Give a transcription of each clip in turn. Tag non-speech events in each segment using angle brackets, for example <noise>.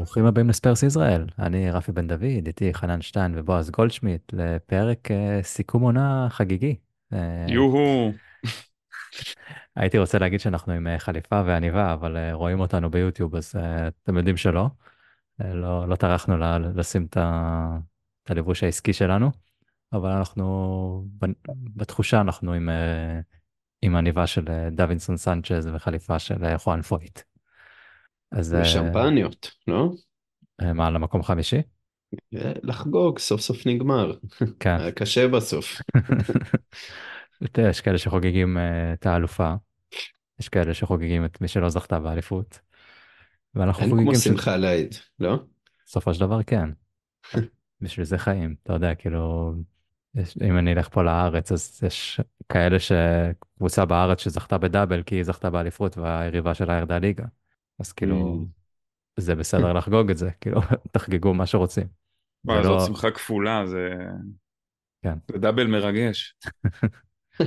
ברוכים הבאים לספרס ישראל, אני רפי בן דוד, איתי חנן שטיין ובועז גולדשמיט לפרק אה, סיכום עונה חגיגי. אה, יוהו, <laughs> הייתי רוצה להגיד שאנחנו עם אה, חליפה ועניבה, אבל רואים אותנו ביוטיוב אז אתם יודעים שלא. לא, לא טרחנו לשים את הלבוש העסקי שלנו, אבל אנחנו, בתחושה אנחנו עם, עם עניבה של דווינסון סנצ'ז וחליפה של חואן פויט. אז אה, ושמפניות, לא? אה, מה, למקום חמישי? אה, לחגוג, סוף סוף נגמר. כן. <laughs> היה קשה בסוף. <laughs> יש כאלה שחוגגים את האלופה, יש כאלה שחוגגים את מי שלא זכתה באליפות, ואנחנו אין כמו שמחה לאיד, לא? שבסופו של דבר כן. <laughs> בשביל זה חיים, אתה יודע, כאילו, יש, אם אני אלך פה לארץ, אז יש כאלה שקבוצה בארץ שזכתה בדאבל כי היא זכתה באליפות והיריבה שלה ירדה ליגה. אז כאילו, זה בסדר לחגוג את זה, כאילו, <laughs> תחגגו מה שרוצים. לא, זאת שמחה כפולה, זה כן. זה דאבל מרגש. <laughs>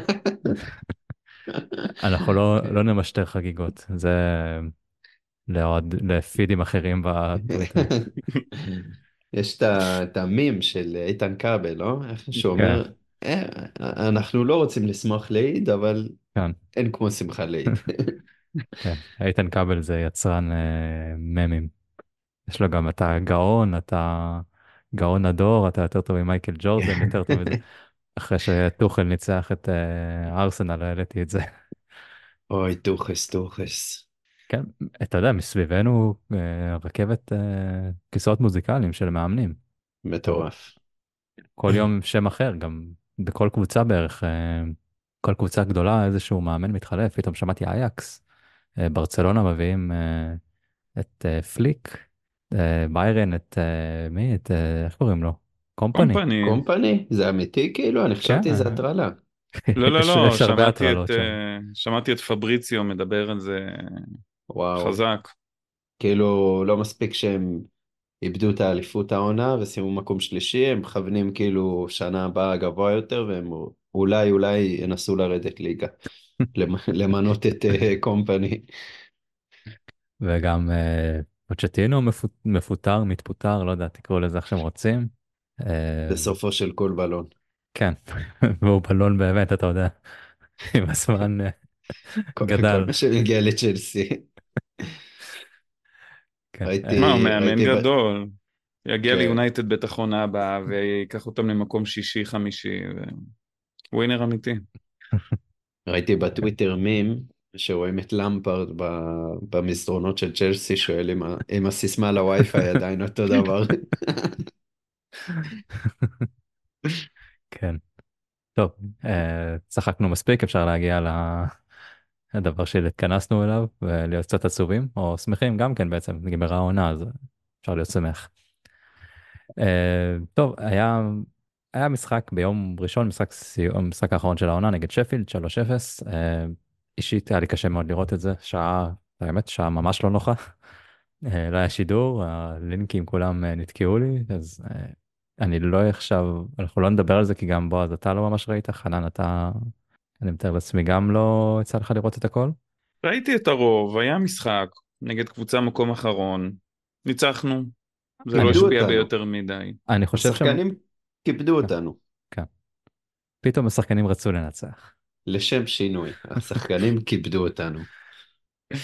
אנחנו לא, לא נמשטר חגיגות, זה לעוד, לפידים אחרים בטוויטר. <laughs> יש את המים של איתן כבל, לא? איך שאומר, "אה, אנחנו לא רוצים לשמוח לאיד, אבל כן. אין כמו שמחה לאיד. כן, איתן כבל זה יצרן אה, ממים. יש לו גם, אתה גאון, אתה גאון הדור, אתה יותר טוב ממייקל ג'ורדן, יותר טוב מזה. <laughs> אחרי שטוחל ניצח את אה, ארסנל, העליתי את זה. אוי, טוחס, טוחס. כן, אתה יודע, מסביבנו אה, רכבת אה, כיסאות מוזיקליים של מאמנים. מטורף. כל יום שם אחר, גם בכל קבוצה בערך, אה, כל קבוצה גדולה איזשהו מאמן מתחלף, פתאום שמעתי אייקס, ברצלונה מביאים אה, את אה, פליק, אה, ביירן את אה, מי? את אה, איך קוראים לו? קומפני. קומפני. קומפני? זה אמיתי כאילו? אני חשבתי כן. זה הטרלה. <laughs> לא, לא, לא, שמעתי את. אה, שמעתי את פבריציו מדבר על זה וואו. חזק. כאילו לא מספיק שהם איבדו את האליפות העונה וסיימו מקום שלישי, הם מכוונים כאילו שנה הבאה גבוה יותר והם אולי אולי ינסו לרדת ליגה, למנות את אה, קומפני. וגם אה, פוצ'טינו מפו- מפוטר, מתפוטר, לא יודע, תקראו לזה איך שאתם רוצים. אה, בסופו של כל בלון. כן, <laughs> והוא בלון באמת, אתה יודע, <laughs> עם הזמן אה, גדל. כל מה שמגיע לצ'לסי. כן. מה, הוא מאמן גדול. יגיע כן. ליונייטד בטח עונה הבאה ויקח אותם למקום שישי, חמישי. ו- ווינר אמיתי. <laughs> ראיתי בטוויטר מים שרואים את למפרד במסדרונות של צ'לסי שואל אם הסיסמה לווי-פיי עדיין אותו דבר. כן. טוב, אה, צחקנו מספיק, אפשר להגיע לדבר שהתכנסנו אליו ולהיות קצת עצובים, או שמחים גם כן בעצם, נגמרה העונה, אז אפשר להיות שמח. אה, טוב, היה, היה משחק ביום ראשון, משחק סיום, המשחק האחרון של העונה נגד שפילד, 3-0. אה, אישית היה לי קשה מאוד לראות את זה, שעה, האמת, שעה ממש לא נוחה. אה, לא היה שידור, הלינקים כולם אה, נתקעו לי, אז אה, אני לא עכשיו, אנחנו לא נדבר על זה כי גם בועז אתה לא ממש ראית, חנן אתה, אני מתאר לעצמי גם לא יצא לך לראות את הכל. ראיתי את הרוב, היה משחק נגד קבוצה מקום אחרון. ניצחנו. זה לא השפיע. ביותר מדי. אני חושב שהם, השחקנים כיבדו אותנו, פתאום השחקנים רצו לנצח. לשם שינוי, השחקנים <laughs> כיבדו אותנו.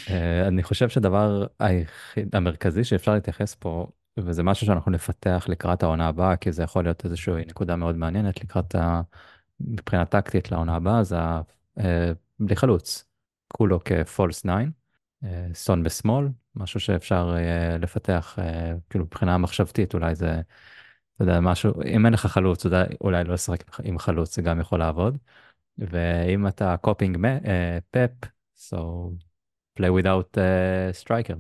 אה, אני חושב שדבר היחיד, המרכזי שאפשר להתייחס פה, וזה משהו שאנחנו נפתח לקראת העונה הבאה, כי זה יכול להיות איזושהי נקודה מאוד מעניינת לקראת ה... מבחינה טקטית לעונה הבאה, זה אה, בלי חלוץ. כולו כ-false 9, אה, סון בשמאל, משהו שאפשר לפתח, כאילו מבחינה מחשבתית אולי זה, אתה יודע, משהו, אם אין לך חלוץ, אתה יודע, אולי לא לשחק עם חלוץ, זה גם יכול לעבוד. ואם אתה copying פפ, so play without uh, striker.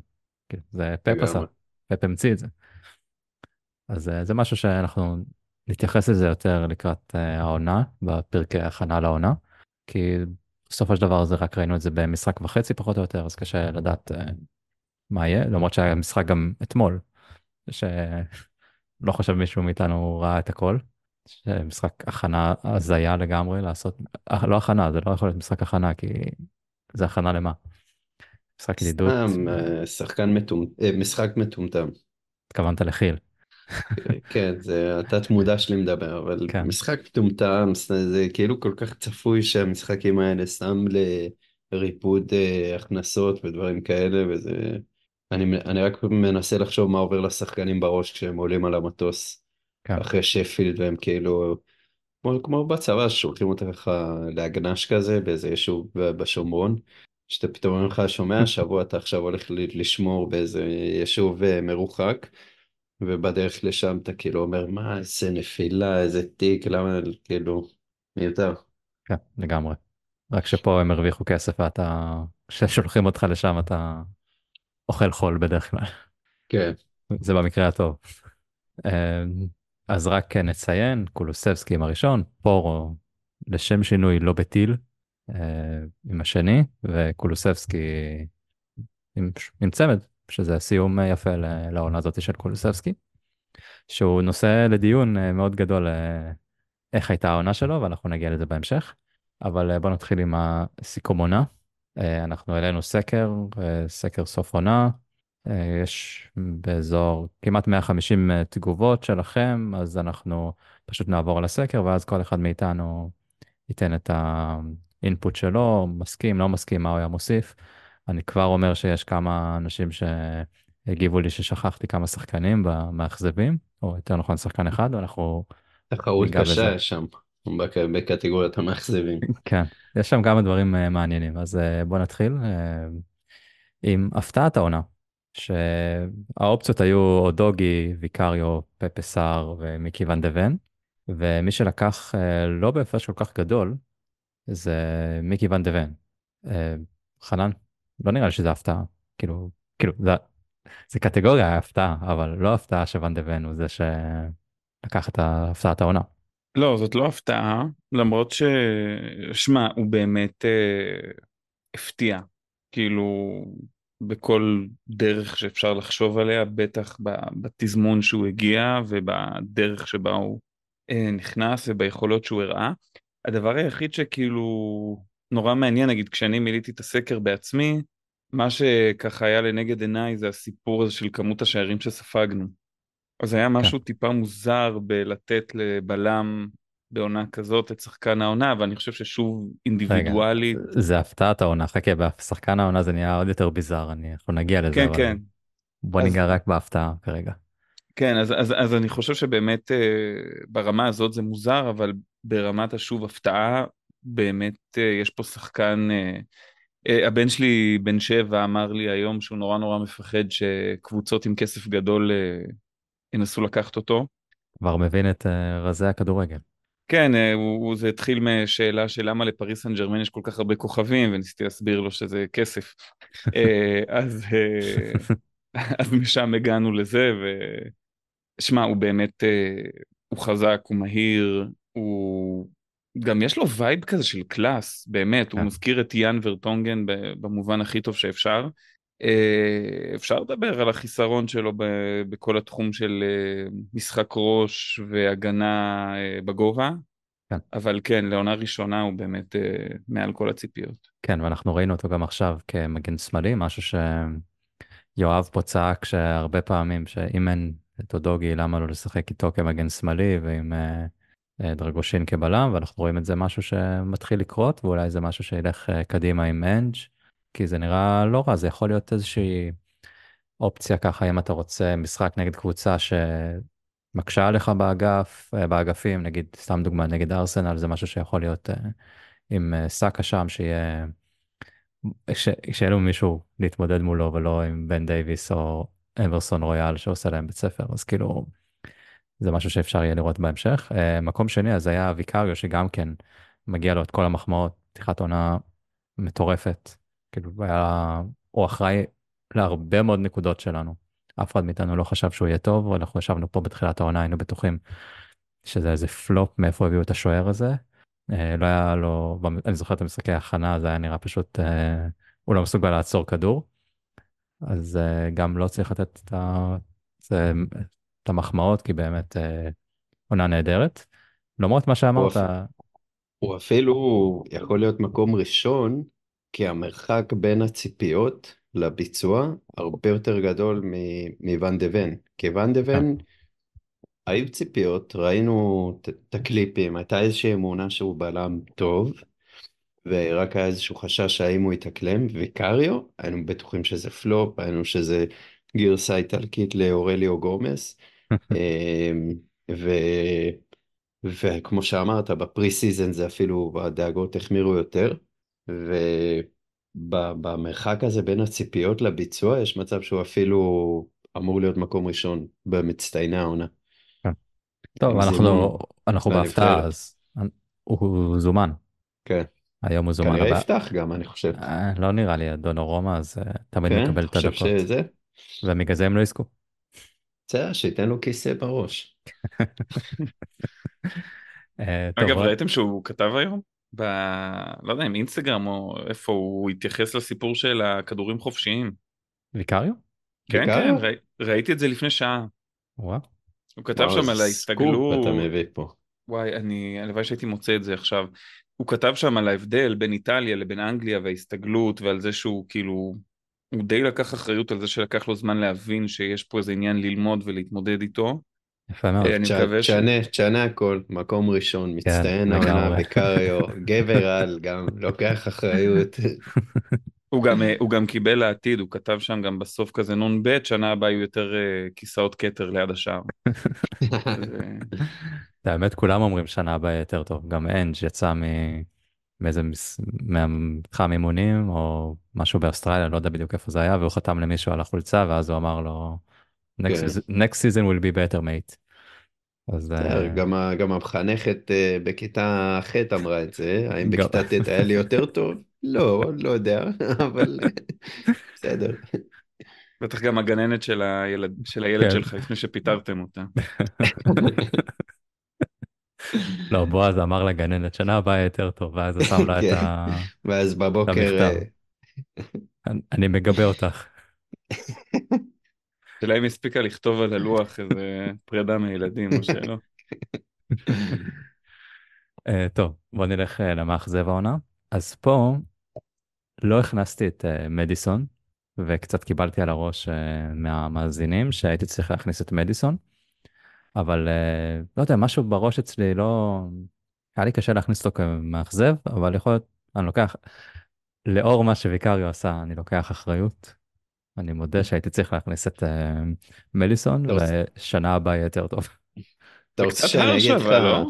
כאילו, זה לגמרי. עשה, פפ המציא את זה. אז uh, זה משהו שאנחנו נתייחס לזה יותר לקראת uh, העונה, בפרקי הכנה לעונה, כי בסופו של דבר זה רק ראינו את זה במשחק וחצי פחות או יותר, אז קשה לדעת uh, מה יהיה, למרות שהיה משחק גם אתמול, שלא חושב מישהו מאיתנו ראה את הכל. משחק הכנה הזיה לגמרי לעשות, אה, לא הכנה, זה לא יכול להיות משחק הכנה, כי זה הכנה למה? משחק ידידות. סתם, אה, שחקן מטומ... אה, משחק מטומטם. התכוונת לכי"ל. כן, זה התת מודע שלי מדבר, אבל כן. משחק מטומטם, זה כאילו כל כך צפוי שהמשחקים האלה שם לריפוד הכנסות ודברים כאלה, וזה... אני, אני רק מנסה לחשוב מה עובר לשחקנים בראש כשהם עולים על המטוס כן. אחרי שפילד והם כאילו, כמו, כמו בצבא שולחים אותך להגנש כזה באיזה יישוב בשומרון, שאתה פתאום אומר לך, שומע, <laughs> שבוע אתה עכשיו הולך לשמור באיזה יישוב אה, מרוחק. ובדרך לשם אתה כאילו אומר, מה, איזה נפילה, איזה תיק, למה, כאילו, מיותר. כן, לגמרי. רק שפה הם הרוויחו כסף ואתה, כששולחים אותך לשם אתה אוכל חול בדרך כלל. כן. זה במקרה הטוב. אמ, אז רק נציין, קולוסבסקי עם הראשון, פורו לשם שינוי לא בטיל אה, עם השני, וקולוסבסקי עם, עם צמד, שזה סיום יפה לעונה הזאת של קולוסבסקי, שהוא נושא לדיון אה, מאוד גדול אה, איך הייתה העונה שלו, ואנחנו נגיע לזה בהמשך. אבל בוא נתחיל עם הסיכום עונה. אנחנו העלינו סקר, סקר סוף עונה, אה, יש באזור כמעט 150 אה, תגובות שלכם, אז אנחנו פשוט נעבור על הסקר, ואז כל אחד מאיתנו ייתן את האינפוט שלו, מסכים, לא מסכים, מה הוא היה מוסיף. אני כבר אומר שיש כמה אנשים שהגיבו לי ששכחתי כמה שחקנים במאכזבים, או יותר נכון שחקן אחד, ואנחנו תחרות קשה יש שם, בקטגוריית המאכזבים. כן, יש שם כמה דברים אה, מעניינים, אז בוא נתחיל עם הפתעת העונה. שהאופציות היו אודוגי, ויקריו, פפה ומיקי ואן דה ון, ומי שלקח אה, לא בהפרש כל כך גדול זה מיקי ואן דה ון. אה, חנן, לא נראה לי שזה הפתעה, כאילו, כאילו, זה, זה קטגוריה הפתעה, אבל לא הפתעה שוואן דה ון הוא זה שלקח את הפתעת העונה. לא, זאת לא הפתעה, למרות ש... שמע, הוא באמת אה, הפתיע. כאילו, בכל דרך שאפשר לחשוב עליה, בטח בתזמון שהוא הגיע ובדרך שבה הוא אה, נכנס וביכולות שהוא הראה. הדבר היחיד שכאילו נורא מעניין, נגיד כשאני מילאתי את הסקר בעצמי, מה שככה היה לנגד עיניי זה הסיפור הזה של כמות השערים שספגנו. אז היה משהו כן. טיפה מוזר בלתת לבלם בעונה כזאת את שחקן העונה, ואני חושב ששוב אינדיבידואלית. רגע, זה הפתעת העונה, חכה, בשחקן העונה זה נהיה עוד יותר ביזאר, אני, אנחנו נגיע לזה, כן, אבל כן. בוא אז... ניגע רק בהפתעה כרגע. כן, אז, אז, אז אני חושב שבאמת אה, ברמה הזאת זה מוזר, אבל ברמת השוב הפתעה, באמת אה, יש פה שחקן, אה, אה, הבן שלי בן שבע אמר לי היום שהוא נורא נורא מפחד שקבוצות עם כסף גדול אה, ינסו לקחת אותו. כבר מבין את אה, רזי הכדורגל. כן, אה, הוא, זה התחיל משאלה של למה לפריס סן ג'רמן יש כל כך הרבה כוכבים, וניסיתי להסביר לו שזה כסף. <laughs> אה, אז, אז משם הגענו לזה, ושמע, הוא באמת, הוא חזק, הוא מהיר, הוא... גם יש לו vibe כזה של class, באמת, הוא מזכיר את יאן ורטונגן במובן הכי טוב שאפשר. אפשר לדבר על החיסרון שלו בכל התחום של משחק ראש והגנה בגובה, כן. אבל כן, לעונה ראשונה הוא באמת מעל כל הציפיות. כן, ואנחנו ראינו אותו גם עכשיו כמגן שמאלי, משהו שיואב פה צעק שהרבה פעמים שאם אין את אודוגי, למה לא לשחק איתו כמגן שמאלי ועם דרגושין כבלם, ואנחנו רואים את זה משהו שמתחיל לקרות, ואולי זה משהו שילך קדימה עם אנג'. כי זה נראה לא רע, זה יכול להיות איזושהי אופציה ככה, אם אתה רוצה משחק נגד קבוצה שמקשה עליך באגף, אה, באגפים, נגיד, סתם דוגמה, נגד ארסנל, זה משהו שיכול להיות אה, עם אה, סאקה שם, שיהיה, ש... שיהיה לנו מישהו להתמודד מולו, ולא עם בן דייוויס או אברסון רויאל שעושה להם בית ספר, אז כאילו, זה משהו שאפשר יהיה לראות בהמשך. מקום שני, אז היה ויקריו, שגם כן מגיע לו את כל המחמאות, פתיחת עונה מטורפת. כאילו, היה, הוא אחראי להרבה מאוד נקודות שלנו. אף אחד מאיתנו לא חשב שהוא יהיה טוב, אנחנו ישבנו פה בתחילת העונה, היינו בטוחים שזה איזה פלופ, מאיפה הביאו את השוער הזה. אה, לא היה לו, אני זוכר את המשחקי ההכנה, זה היה נראה פשוט, אה, הוא לא מסוגל לעצור כדור. אז אה, גם לא צריך לתת את, ה, את המחמאות, כי באמת עונה נהדרת. למרות מה שאמרת... הוא אפילו יכול להיות מקום ראשון כי המרחק בין הציפיות לביצוע הרבה יותר גדול מוואן דה ון. כי ואן דה, כן. ון, היו ציפיות, ראינו את- את הקליפים, הייתה איזושהי אמונה שהוא בלם טוב, ורק היה איזשהו חשש האם הוא יתאקלם, ויקריו, היינו בטוחים שזה פלופ, היינו שזה גרסה איטלקית לאאורליו גומס, <laughs> אמ, ו... וכמו שאמרת, ב pre-season זה אפילו, הדאגות החמירו יותר, ובמרחק הזה בין הציפיות לביצוע, יש מצב שהוא אפילו אמור להיות מקום ראשון במצטייני העונה. כן. טוב, אנחנו, זימון אנחנו. בהפתעה, אז הוא זומן. כן, היום הוא זומן. כנראה יפתח גם, אני חושב. אה, לא נראה לי דונורומה, אז אה, תמיד כן, מקבל אתה את חושב הדקות. שזה? ובגלל זה הם לא יזכו. בסדר, שייתן לו כיסא בראש. <laughs> אה, טוב, אגב, ראיתם שהוא כתב היום? ב... לא יודע אם אינסטגרם או איפה הוא התייחס לסיפור של הכדורים חופשיים. ויקריו? כן, ויקריו? כן, ראי... ראיתי את זה לפני שעה. וואו. הוא כתב וואו, שם על ההסתגלות. אתה מביא פה. וואי, אני, הלוואי שהייתי מוצא את זה עכשיו. הוא כתב שם על ההבדל בין איטליה לבין אנגליה וההסתגלות ועל זה שהוא כאילו, הוא די לקח אחריות על זה שלקח לו זמן להבין שיש פה איזה עניין ללמוד ולהתמודד איתו. יפה מאוד. אני מקווה ש... תשנה, תשנה הכל, מקום ראשון, מצטיין לגמרי. העונה בקריו, גבר על, גם לוקח אחריות. <laughs> הוא גם, אה, הוא גם קיבל לעתיד, הוא כתב שם גם בסוף כזה נ"ב, שנה הבאה יהיו יותר אה, כיסאות כתר ליד השער. <laughs> אה, האמת כולם אומרים שנה הבאה יותר טוב. גם אנג' יצא מ... מאיזה מס... מהמתחם אימונים או משהו באוסטרליה, לא יודע בדיוק איפה זה היה, והוא חתם למישהו על החולצה ואז הוא אמר לו next, כן. season, next season will be better mate. אז אה, גם המחנכת אה, בכיתה ח' אמרה את זה, האם בכיתה ט' היה לי יותר טוב? לא, <laughs> לא יודע, <laughs> אבל בסדר. בטח גם הגננת של הילד, של הילד כן. שלך לפני שפיטרתם אותה. <laughs> לא, בועז אמר לגננת שנה הבאה יותר טוב, ואז הוא שם לה את כן. ה... ואז בבוקר, המכתב. אה, אני מגבה אותך. השאלה אם הספיקה לכתוב על הלוח איזה פרידה מילדים או שלא. אה, טוב, בוא נלך אה, למאכזב העונה. אז פה לא הכנסתי את אה, מדיסון, וקצת קיבלתי על הראש מהמאזינים שהייתי צריך להכניס את מדיסון, אבל לא יודע, משהו בראש אצלי לא... היה לי קשה להכניס אותו כמאכזב, אבל יכול להיות, אני לוקח, לאור מה שוויקריו עשה, אני לוקח אחריות. אני מודה שהייתי צריך להכניס את אה, רוצה- ושנה הבאה יהיה יותר טוב. אתה רוצה שאני אגיד לך, לא?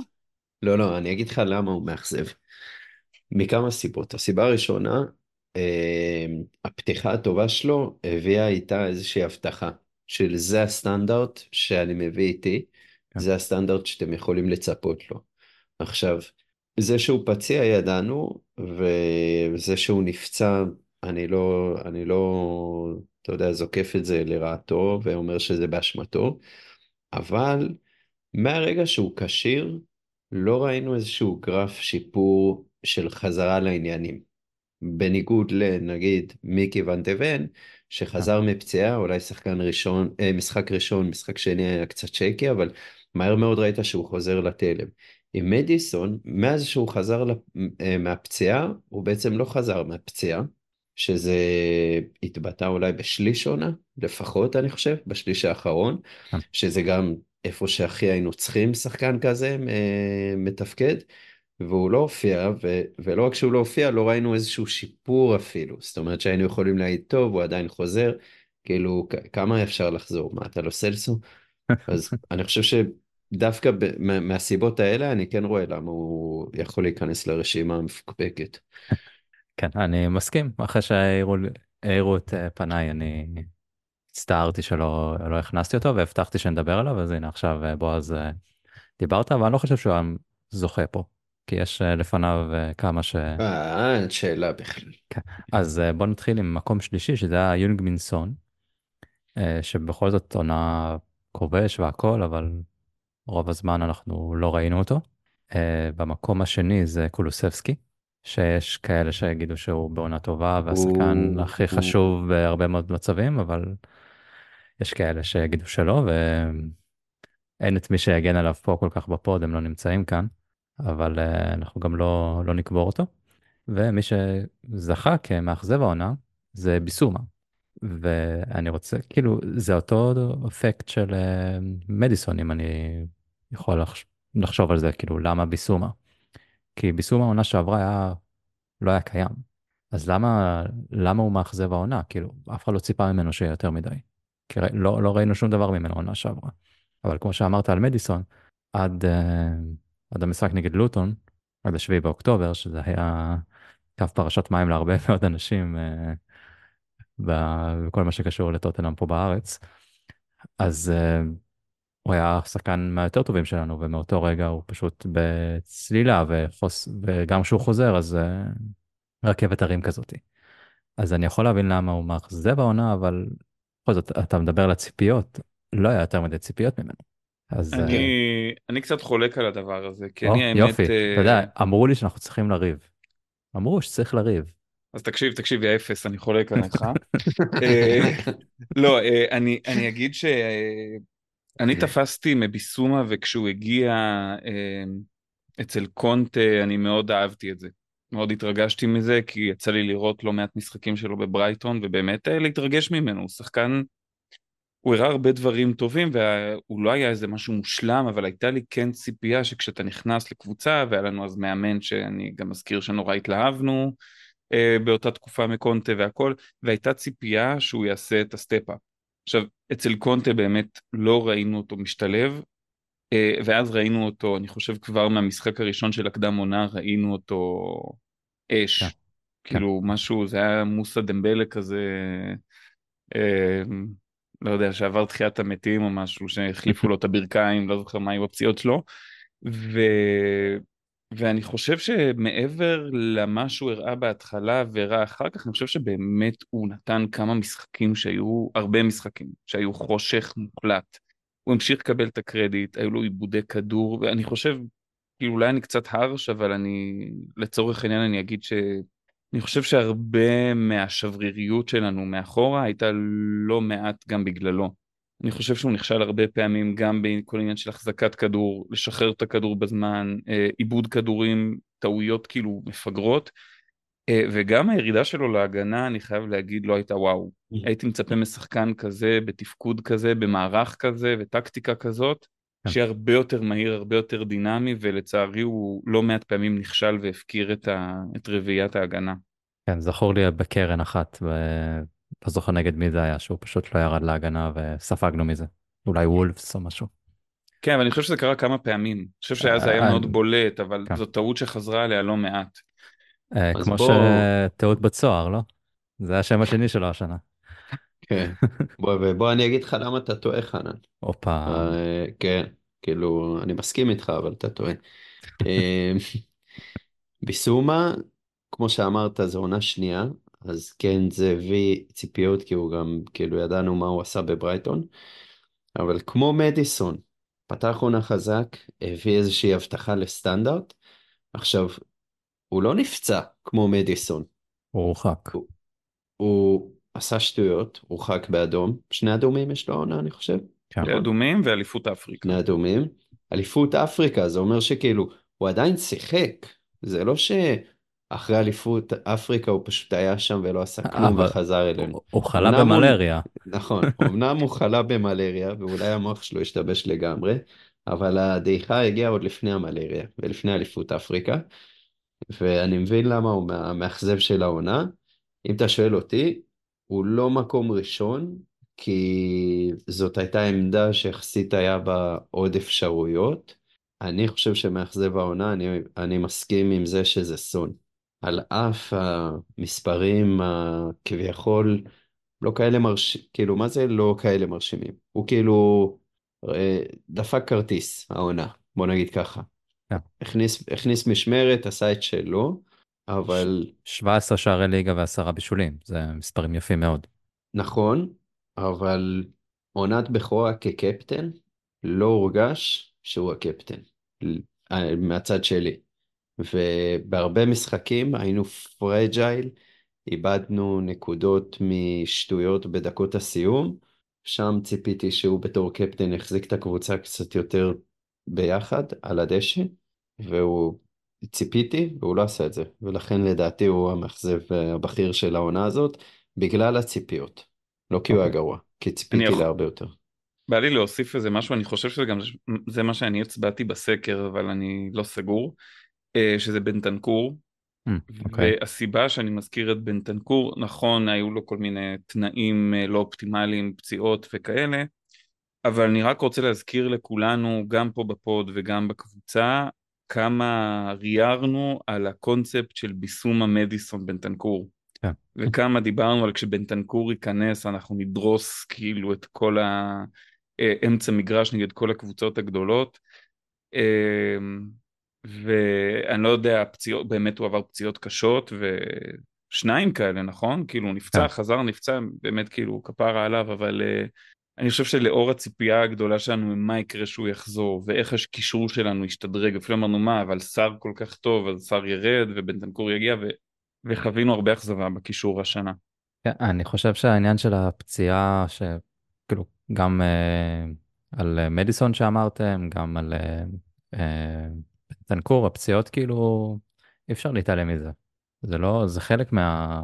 לא, לא, אני אגיד לך למה הוא מאכזב. מכמה סיבות. הסיבה הראשונה, אה, הפתיחה הטובה שלו הביאה איתה איזושהי הבטחה של זה הסטנדרט שאני מביא איתי, כן. זה הסטנדרט שאתם יכולים לצפות לו. עכשיו, זה שהוא פציע ידענו, וזה שהוא נפצע, אני לא, אני לא, אתה יודע, זוקף את זה לרעתו ואומר שזה באשמתו, אבל מהרגע שהוא כשיר, לא ראינו איזשהו גרף שיפור של חזרה לעניינים. בניגוד לנגיד מיקי ון שחזר מפציעה, אולי שחקן ראשון, אה, משחק ראשון, משחק שני היה קצת שייקי, אבל מהר מאוד ראית שהוא חוזר לתלם. עם מדיסון, מאז שהוא חזר לפ- אה, מהפציעה, הוא בעצם לא חזר מהפציעה, שזה התבטא אולי בשליש עונה, לפחות אני חושב, בשליש האחרון, כן. שזה גם איפה שהכי היינו צריכים שחקן כזה אה, מתפקד, והוא לא הופיע, ו- ולא רק שהוא לא הופיע, לא ראינו איזשהו שיפור אפילו, זאת אומרת שהיינו יכולים להגיד, טוב, הוא עדיין חוזר, כאילו, כמה אפשר לחזור? מה, אתה לא סלסו? אז <laughs> אני חושב שדווקא ב- מה- מהסיבות האלה, אני כן רואה למה הוא יכול להיכנס לרשימה המפוקפקת. כן, אני מסכים. אחרי שהעירו העירו את אה, פניי, אני הצטערתי שלא לא הכנסתי אותו והבטחתי שנדבר עליו, אז הנה עכשיו אה, בועז אה, דיברת, אבל אני לא חושב שהוא זוכה פה, כי יש לפניו כמה ש... אה, אין שאלה בכלל. אז אה, בוא נתחיל עם מקום שלישי, שזה היה יונג מינסון, שבכל זאת עונה כובש והכל, אבל רוב הזמן אנחנו לא ראינו אותו. במקום השני זה קולוסבסקי, שיש כאלה שיגידו שהוא בעונה טובה והשחקן הוא- הכי הוא- חשוב בהרבה מאוד מצבים, אבל יש כאלה שיגידו שלא, ואין את מי שיגן עליו פה כל כך בפוד, הם לא נמצאים כאן, אבל אה, אנחנו גם לא, לא נקבור אותו. ומי שזכה כמאכזב העונה זה ביסומה. ואני רוצה, כאילו, זה אותו אפקט של אה, מדיסון, אם אני יכול לחשוב על זה, כאילו, למה ביסומה? כי ביסומה העונה שעברה היה, לא היה קיים. אז למה, למה הוא מאכזב העונה? כאילו, אף אחד לא ציפה ממנו שיהיה יותר מדי. כי לא, לא ראינו שום דבר ממנו עונה שעברה. אבל כמו שאמרת על מדיסון, עד, uh, עד המשחק נגד לוטון, עד השביעי באוקטובר, שזה היה קו פרשת מים להרבה <laughs> מאוד אנשים uh, בכל מה שקשור לטוטנאם פה בארץ, אז uh, הוא היה שחקן מהיותר טובים שלנו, ומאותו רגע הוא פשוט בצלילה, וחוס... וגם כשהוא חוזר, אז uh, רכבת הרים כזאתי. אז אני יכול להבין למה הוא מאכזב העונה, אבל בכל זאת, אתה מדבר על הציפיות, לא היה יותר מדי ציפיות ממנו. אז... אני, uh... אני קצת חולק על הדבר הזה, כי או, אני האמת... יופי, uh... אתה יודע, אמרו לי שאנחנו צריכים לריב. אמרו שצריך לריב. אז תקשיב, תקשיב, יא אפס, אני חולק עליך. <laughs> אה, לא, אני, אני אגיד שאני תפסתי מביסומה, וכשהוא הגיע אצל קונטה, אני מאוד אהבתי את זה. מאוד התרגשתי מזה, כי יצא לי לראות לא מעט משחקים שלו בברייטון, ובאמת אה, להתרגש ממנו, הוא שחקן, הוא הראה הרבה דברים טובים, והוא לא היה איזה משהו מושלם, אבל הייתה לי כן ציפייה שכשאתה נכנס לקבוצה, והיה לנו אז מאמן שאני גם מזכיר שנורא התלהבנו אה, באותה תקופה מקונטה והכל, והייתה ציפייה שהוא יעשה את ה step-up. עכשיו, אצל קונטה באמת לא ראינו אותו משתלב, אה, ואז ראינו אותו, אני חושב כבר מהמשחק הראשון של הקדם עונה, ראינו אותו אש. כן. כאילו כן. משהו, זה היה מוסא דמבלה כזה, אה, לא יודע, שעבר תחיית המתים או משהו, שהחליפו לו את הברכיים, לא זוכר מה היו הפציעות שלו. ו... ואני חושב שמעבר למה שהוא הראה בהתחלה והראה אחר כך, אני חושב שבאמת הוא נתן כמה משחקים שהיו, הרבה משחקים, שהיו חושך מוחלט. הוא המשיך לקבל את הקרדיט, היו לו עיבודי כדור, ואני חושב, כאילו אולי אני קצת הרש, אבל אני, לצורך העניין אני אגיד ש... אני חושב שהרבה מהשבריריות שלנו מאחורה הייתה לא מעט גם בגללו. אני חושב שהוא נכשל הרבה פעמים גם בכל עניין של החזקת כדור, לשחרר את הכדור בזמן, אה, עיבוד כדורים, טעויות כאילו מפגרות, אה, וגם הירידה שלו להגנה, אני חייב להגיד, לא הייתה וואו. Mm. הייתי מצפה משחקן כזה, בתפקוד כזה, במערך כזה וטקטיקה כזאת, כן. שיהיה הרבה יותר מהיר, הרבה יותר דינמי, ולצערי הוא לא מעט פעמים נכשל והפקיר את, ה... את רביעיית ההגנה. כן, זכור לי בקרן אחת, ולא זוכר נגד מי זה היה, שהוא פשוט לא ירד להגנה וספגנו מזה. אולי וולפס או משהו. כן, אבל אני חושב שזה קרה כמה פעמים. אני חושב שאז זה היה אה, מאוד בולט, אבל כן. זו טעות שחזרה עליה לא מעט. אה, כמו. שטעות בצוהר, לא? זה השם השני שלו השנה. כן. <laughs> בוא, אני אגיד לך למה אתה טועה, חנן. הופה. אה, כן, כאילו, אני מסכים איתך, אבל אתה טועה. <laughs> ביסומה, כמו שאמרת, זו עונה שנייה, אז כן, זה הביא ציפיות, כי הוא גם, כאילו, ידענו מה הוא עשה בברייטון, אבל כמו מדיסון, פתח עונה חזק, הביא איזושהי הבטחה לסטנדרט. עכשיו, הוא לא נפצע כמו מדיסון. הוא הורחק. הוא, הוא עשה שטויות, הורחק באדום. שני אדומים יש לו עונה, אני חושב. שני כן. אדומים ואליפות אפריקה. שני אדומים. אליפות אפריקה, זה אומר שכאילו, הוא עדיין שיחק. זה לא שאחרי אליפות אפריקה הוא פשוט היה שם ולא עשה כלום וחזר אלינו. הוא, חלה במלריה. נכון, אמנם הוא חלה במלריה, ואולי המוח שלו השתבש לגמרי, אבל הדעיכה הגיעה עוד לפני המלריה ולפני אליפות אפריקה. ואני מבין למה הוא המאכזב של העונה. אם אתה שואל אותי, הוא לא מקום ראשון, כי זאת הייתה עמדה שיחסית היה בה עוד אפשרויות. אני חושב שמאכזב העונה, אני, אני מסכים עם זה שזה סון. על אף המספרים הכביכול לא כאלה מרשימים, כאילו, מה זה לא כאלה מרשימים? הוא כאילו אה, דפק כרטיס, העונה, בוא נגיד ככה. כן. הכניס, הכניס משמרת, עשה את שלו, אבל... 17 שערי ליגה ועשרה בישולים, זה מספרים יפים מאוד. נכון, אבל עונת בכורה כקפטן, לא הורגש שהוא הקפטן, מהצד שלי. ובהרבה משחקים היינו פרג'ייל, איבדנו נקודות משטויות בדקות הסיום, שם ציפיתי שהוא בתור קפטן יחזיק את הקבוצה קצת יותר ביחד על הדשא, והוא ציפיתי, והוא לא עשה את זה, ולכן לדעתי הוא המאכזב הבכיר של העונה הזאת, בגלל הציפיות. לא כי הוא היה אוקיי. גרוע, כי ציפיתי יכול- להרבה יותר. בא לי להוסיף איזה משהו, אני חושב שזה גם זה מה שאני הצבעתי בסקר, אבל אני לא סגור, שזה בנטנקור, Mm, אוקיי. והסיבה שאני מזכיר את בנטנקור, נכון, היו לו כל מיני תנאים אה, לא אופטימליים, פציעות וכאלה, אבל אני רק רוצה להזכיר לכולנו, גם פה בפוד וגם בקבוצה, כמה ריארנו על הקונספט של ביסום המדיסון בנטנקור. כן. וכמה דיברנו על כשבנטנקור ייכנס אנחנו נדרוס כאילו את כל האמצע מגרש נגד כל הקבוצות הגדולות. ואני לא יודע, פציעות, באמת הוא עבר פציעות קשות ושניים כאלה, נכון? כאילו הוא נפצע, כן. חזר, נפצע, באמת כאילו כפרה עליו, אבל uh, אני חושב שלאור הציפייה הגדולה שלנו ממה יקרה שהוא יחזור ואיך הקישור שלנו ישתדרג, אפילו אמרנו מה, אבל שר כל כך טוב, אז שר ירד ובנטנקור יגיע ו... וחווינו הרבה אכזבה בקישור השנה. כן, אני חושב שהעניין של הפציעה, שכאילו גם אה, על אה, מדיסון שאמרתם, גם על אה, אה, טנקור, הפציעות כאילו, אי אפשר להתעלם מזה. זה לא, זה חלק מה...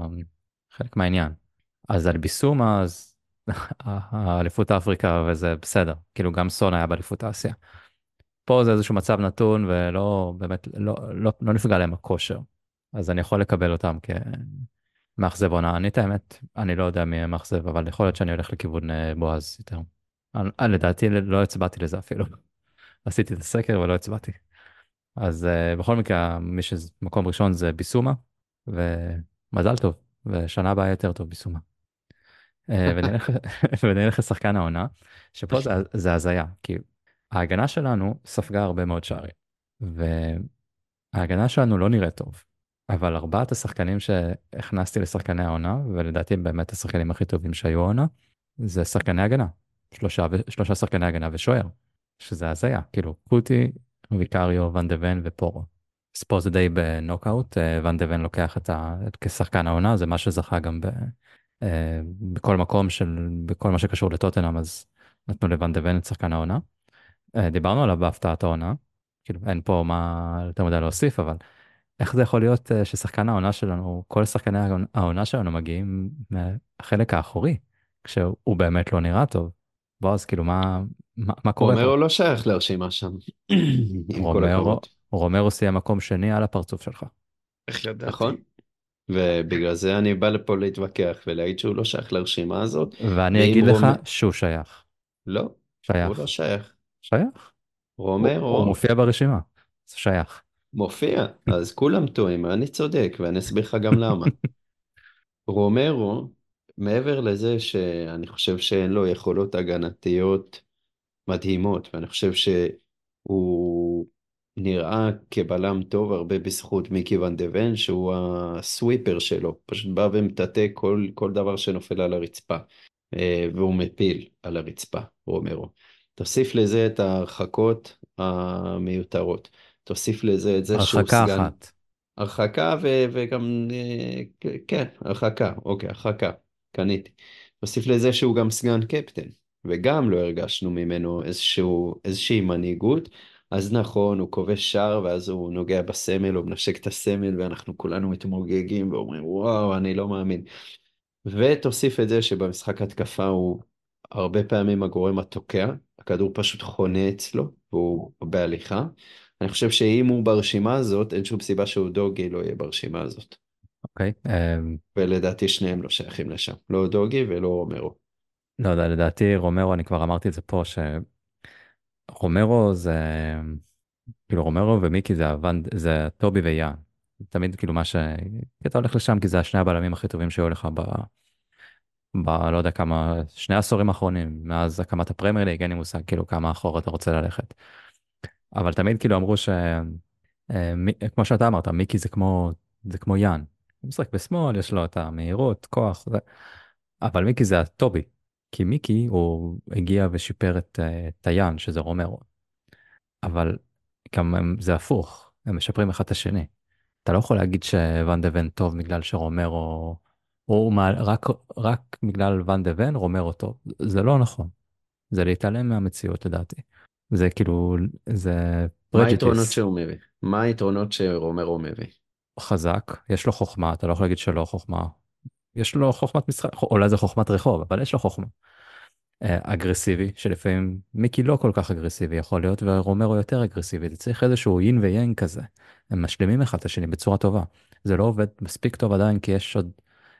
חלק מהעניין. אז על ביסומה, אז <laughs> האליפות אפריקה וזה בסדר, כאילו גם סון היה באליפות אסיה. פה זה איזשהו מצב נתון ולא, באמת, לא, לא, לא נפגע להם הכושר. אז אני יכול לקבל אותם כמאכזב עונה. אני את האמת, אני לא יודע מי מאכזב, אבל יכול להיות שאני הולך לכיוון אה, בועז יותר. לדעתי לא הצבעתי לזה אפילו. <laughs> עשיתי את הסקר ולא הצבעתי. אז uh, בכל מקרה, מי שמקום ראשון זה ביסומה, ומזל טוב, ושנה הבאה יותר טוב ביסומה. Uh, <laughs> ונלך, ונלך לשחקן העונה, שפה זה, זה הזיה, כי ההגנה שלנו ספגה הרבה מאוד שערים, וההגנה שלנו לא נראית טוב, אבל ארבעת השחקנים שהכנסתי לשחקני העונה, ולדעתי הם באמת השחקנים הכי טובים שהיו העונה, זה שחקני הגנה, שלושה, שלושה שחקני הגנה ושוער, שזה הזיה, כאילו קוטי, ויקריו, ואן דה ון ופורו. זה די בנוקאוט, אה, ואן דה ון לוקח את ה... כשחקן העונה, זה מה שזכה גם ב... אה, בכל מקום של... בכל מה שקשור לטוטנאם, אז נתנו לוואן דה ון את שחקן העונה. אה, דיברנו עליו בהפתעת העונה, כאילו אין פה מה יותר מדי להוסיף, אבל איך זה יכול להיות ששחקן העונה שלנו, כל שחקני העונה שלנו מגיעים מהחלק האחורי, כשהוא באמת לא נראה טוב. בועז, כאילו מה, מה, מה קורה? רומרו לא שייך לרשימה שם, רומרו. רומרו סיים מקום שני על הפרצוף שלך. איך ידעתי? נכון? ובגלל זה אני בא לפה להתווכח ולהגיד שהוא לא שייך לרשימה הזאת. ואני אגיד לך רומ- שהוא שייך. לא, שייך. הוא לא שייך. שייך? הוא, הוא רומרו מופיע ברשימה. זה שייך. מופיע, אז כולם טועים, אני צודק, ואני אסביר לך גם למה. <laughs> רומרו, מעבר לזה שאני חושב שאין לו יכולות הגנתיות מדהימות, ואני חושב שהוא נראה כבלם טוב הרבה בזכות מיקי ואן דה ון, שהוא הסוויפר שלו, פשוט בא ומטאטא כל, כל דבר שנופל על הרצפה, אה, והוא מפיל על הרצפה, רומרו. תוסיף לזה את ההרחקות המיותרות. תוסיף לזה את זה שהוא הרחקה סגן... אחת. הרחקה ו- וגם, אה, כן, הרחקה, אוקיי, הרחקה, קניתי. תוסיף לזה שהוא גם סגן קפטן, וגם לא הרגשנו ממנו איזשהו, איזושהי מנהיגות. אז נכון, הוא כובש שער, ואז הוא נוגע בסמל, הוא מנשק את הסמל, ואנחנו כולנו מתמוגגים ואומרים, וואו, אני לא מאמין. ותוסיף את זה שבמשחק התקפה הוא הרבה פעמים הגורם התוקע, הכדור פשוט חונה אצלו, והוא בהליכה. אני חושב שאם הוא ברשימה הזאת, אין שום סיבה שאודוגי לא יהיה ברשימה הזאת. אוקיי. אמ, ולדעתי שניהם לא שייכים לשם, לא אודוגי ולא רומרו. לא יודע, לדעתי רומרו, אני כבר אמרתי את זה פה, שרומרו זה, כאילו רומרו ומיקי ואן דה ון, זה טובי ויאן. תמיד כאילו מה ש... אתה הולך לשם כי זה השני הבלמים הכי טובים שהיו לך ב... ב... לא יודע כמה, שני עשורים האחרונים, מאז הקמת הפרמייר ליג, אין לי מושג כאילו כמה אחורה אתה רוצה ללכת. אבל תמיד כאילו אמרו ש... אה, כמו שאתה אמרת, מיקי זה כמו, זה כמו יאן. הוא משחק בשמאל, יש לו את המהירות, כוח, זה... אבל מיקי זה הטובי. כי מיקי הוא הגיע ושיפר את, אה, את היאן, שזה רומרו. אבל גם הם, זה הפוך, הם משפרים אחד את השני. אתה לא יכול להגיד שוואן דה ון טוב בגלל שרומרו, הוא מעל, רק, רק בגלל ואן דה ון רומרו טוב. זה לא נכון. זה להתעלם מהמציאות לדעתי. זה כאילו, זה מה היתרונות פרג'יטיס שהוא מביא? מה היתרונות שרומרו מביא? חזק, יש לו חוכמה, אתה לא יכול להגיד שלא חוכמה. יש לו חוכמת משחק, אולי זה חוכמת רחוב, אבל יש לו חוכמה. אה, אגרסיבי, שלפעמים מיקי לא כל כך אגרסיבי יכול להיות, ורומרו יותר אגרסיבי, זה צריך איזשהו יין ויאנג כזה. הם משלימים אחד את השני בצורה טובה. זה לא עובד מספיק טוב עדיין, כי יש עוד,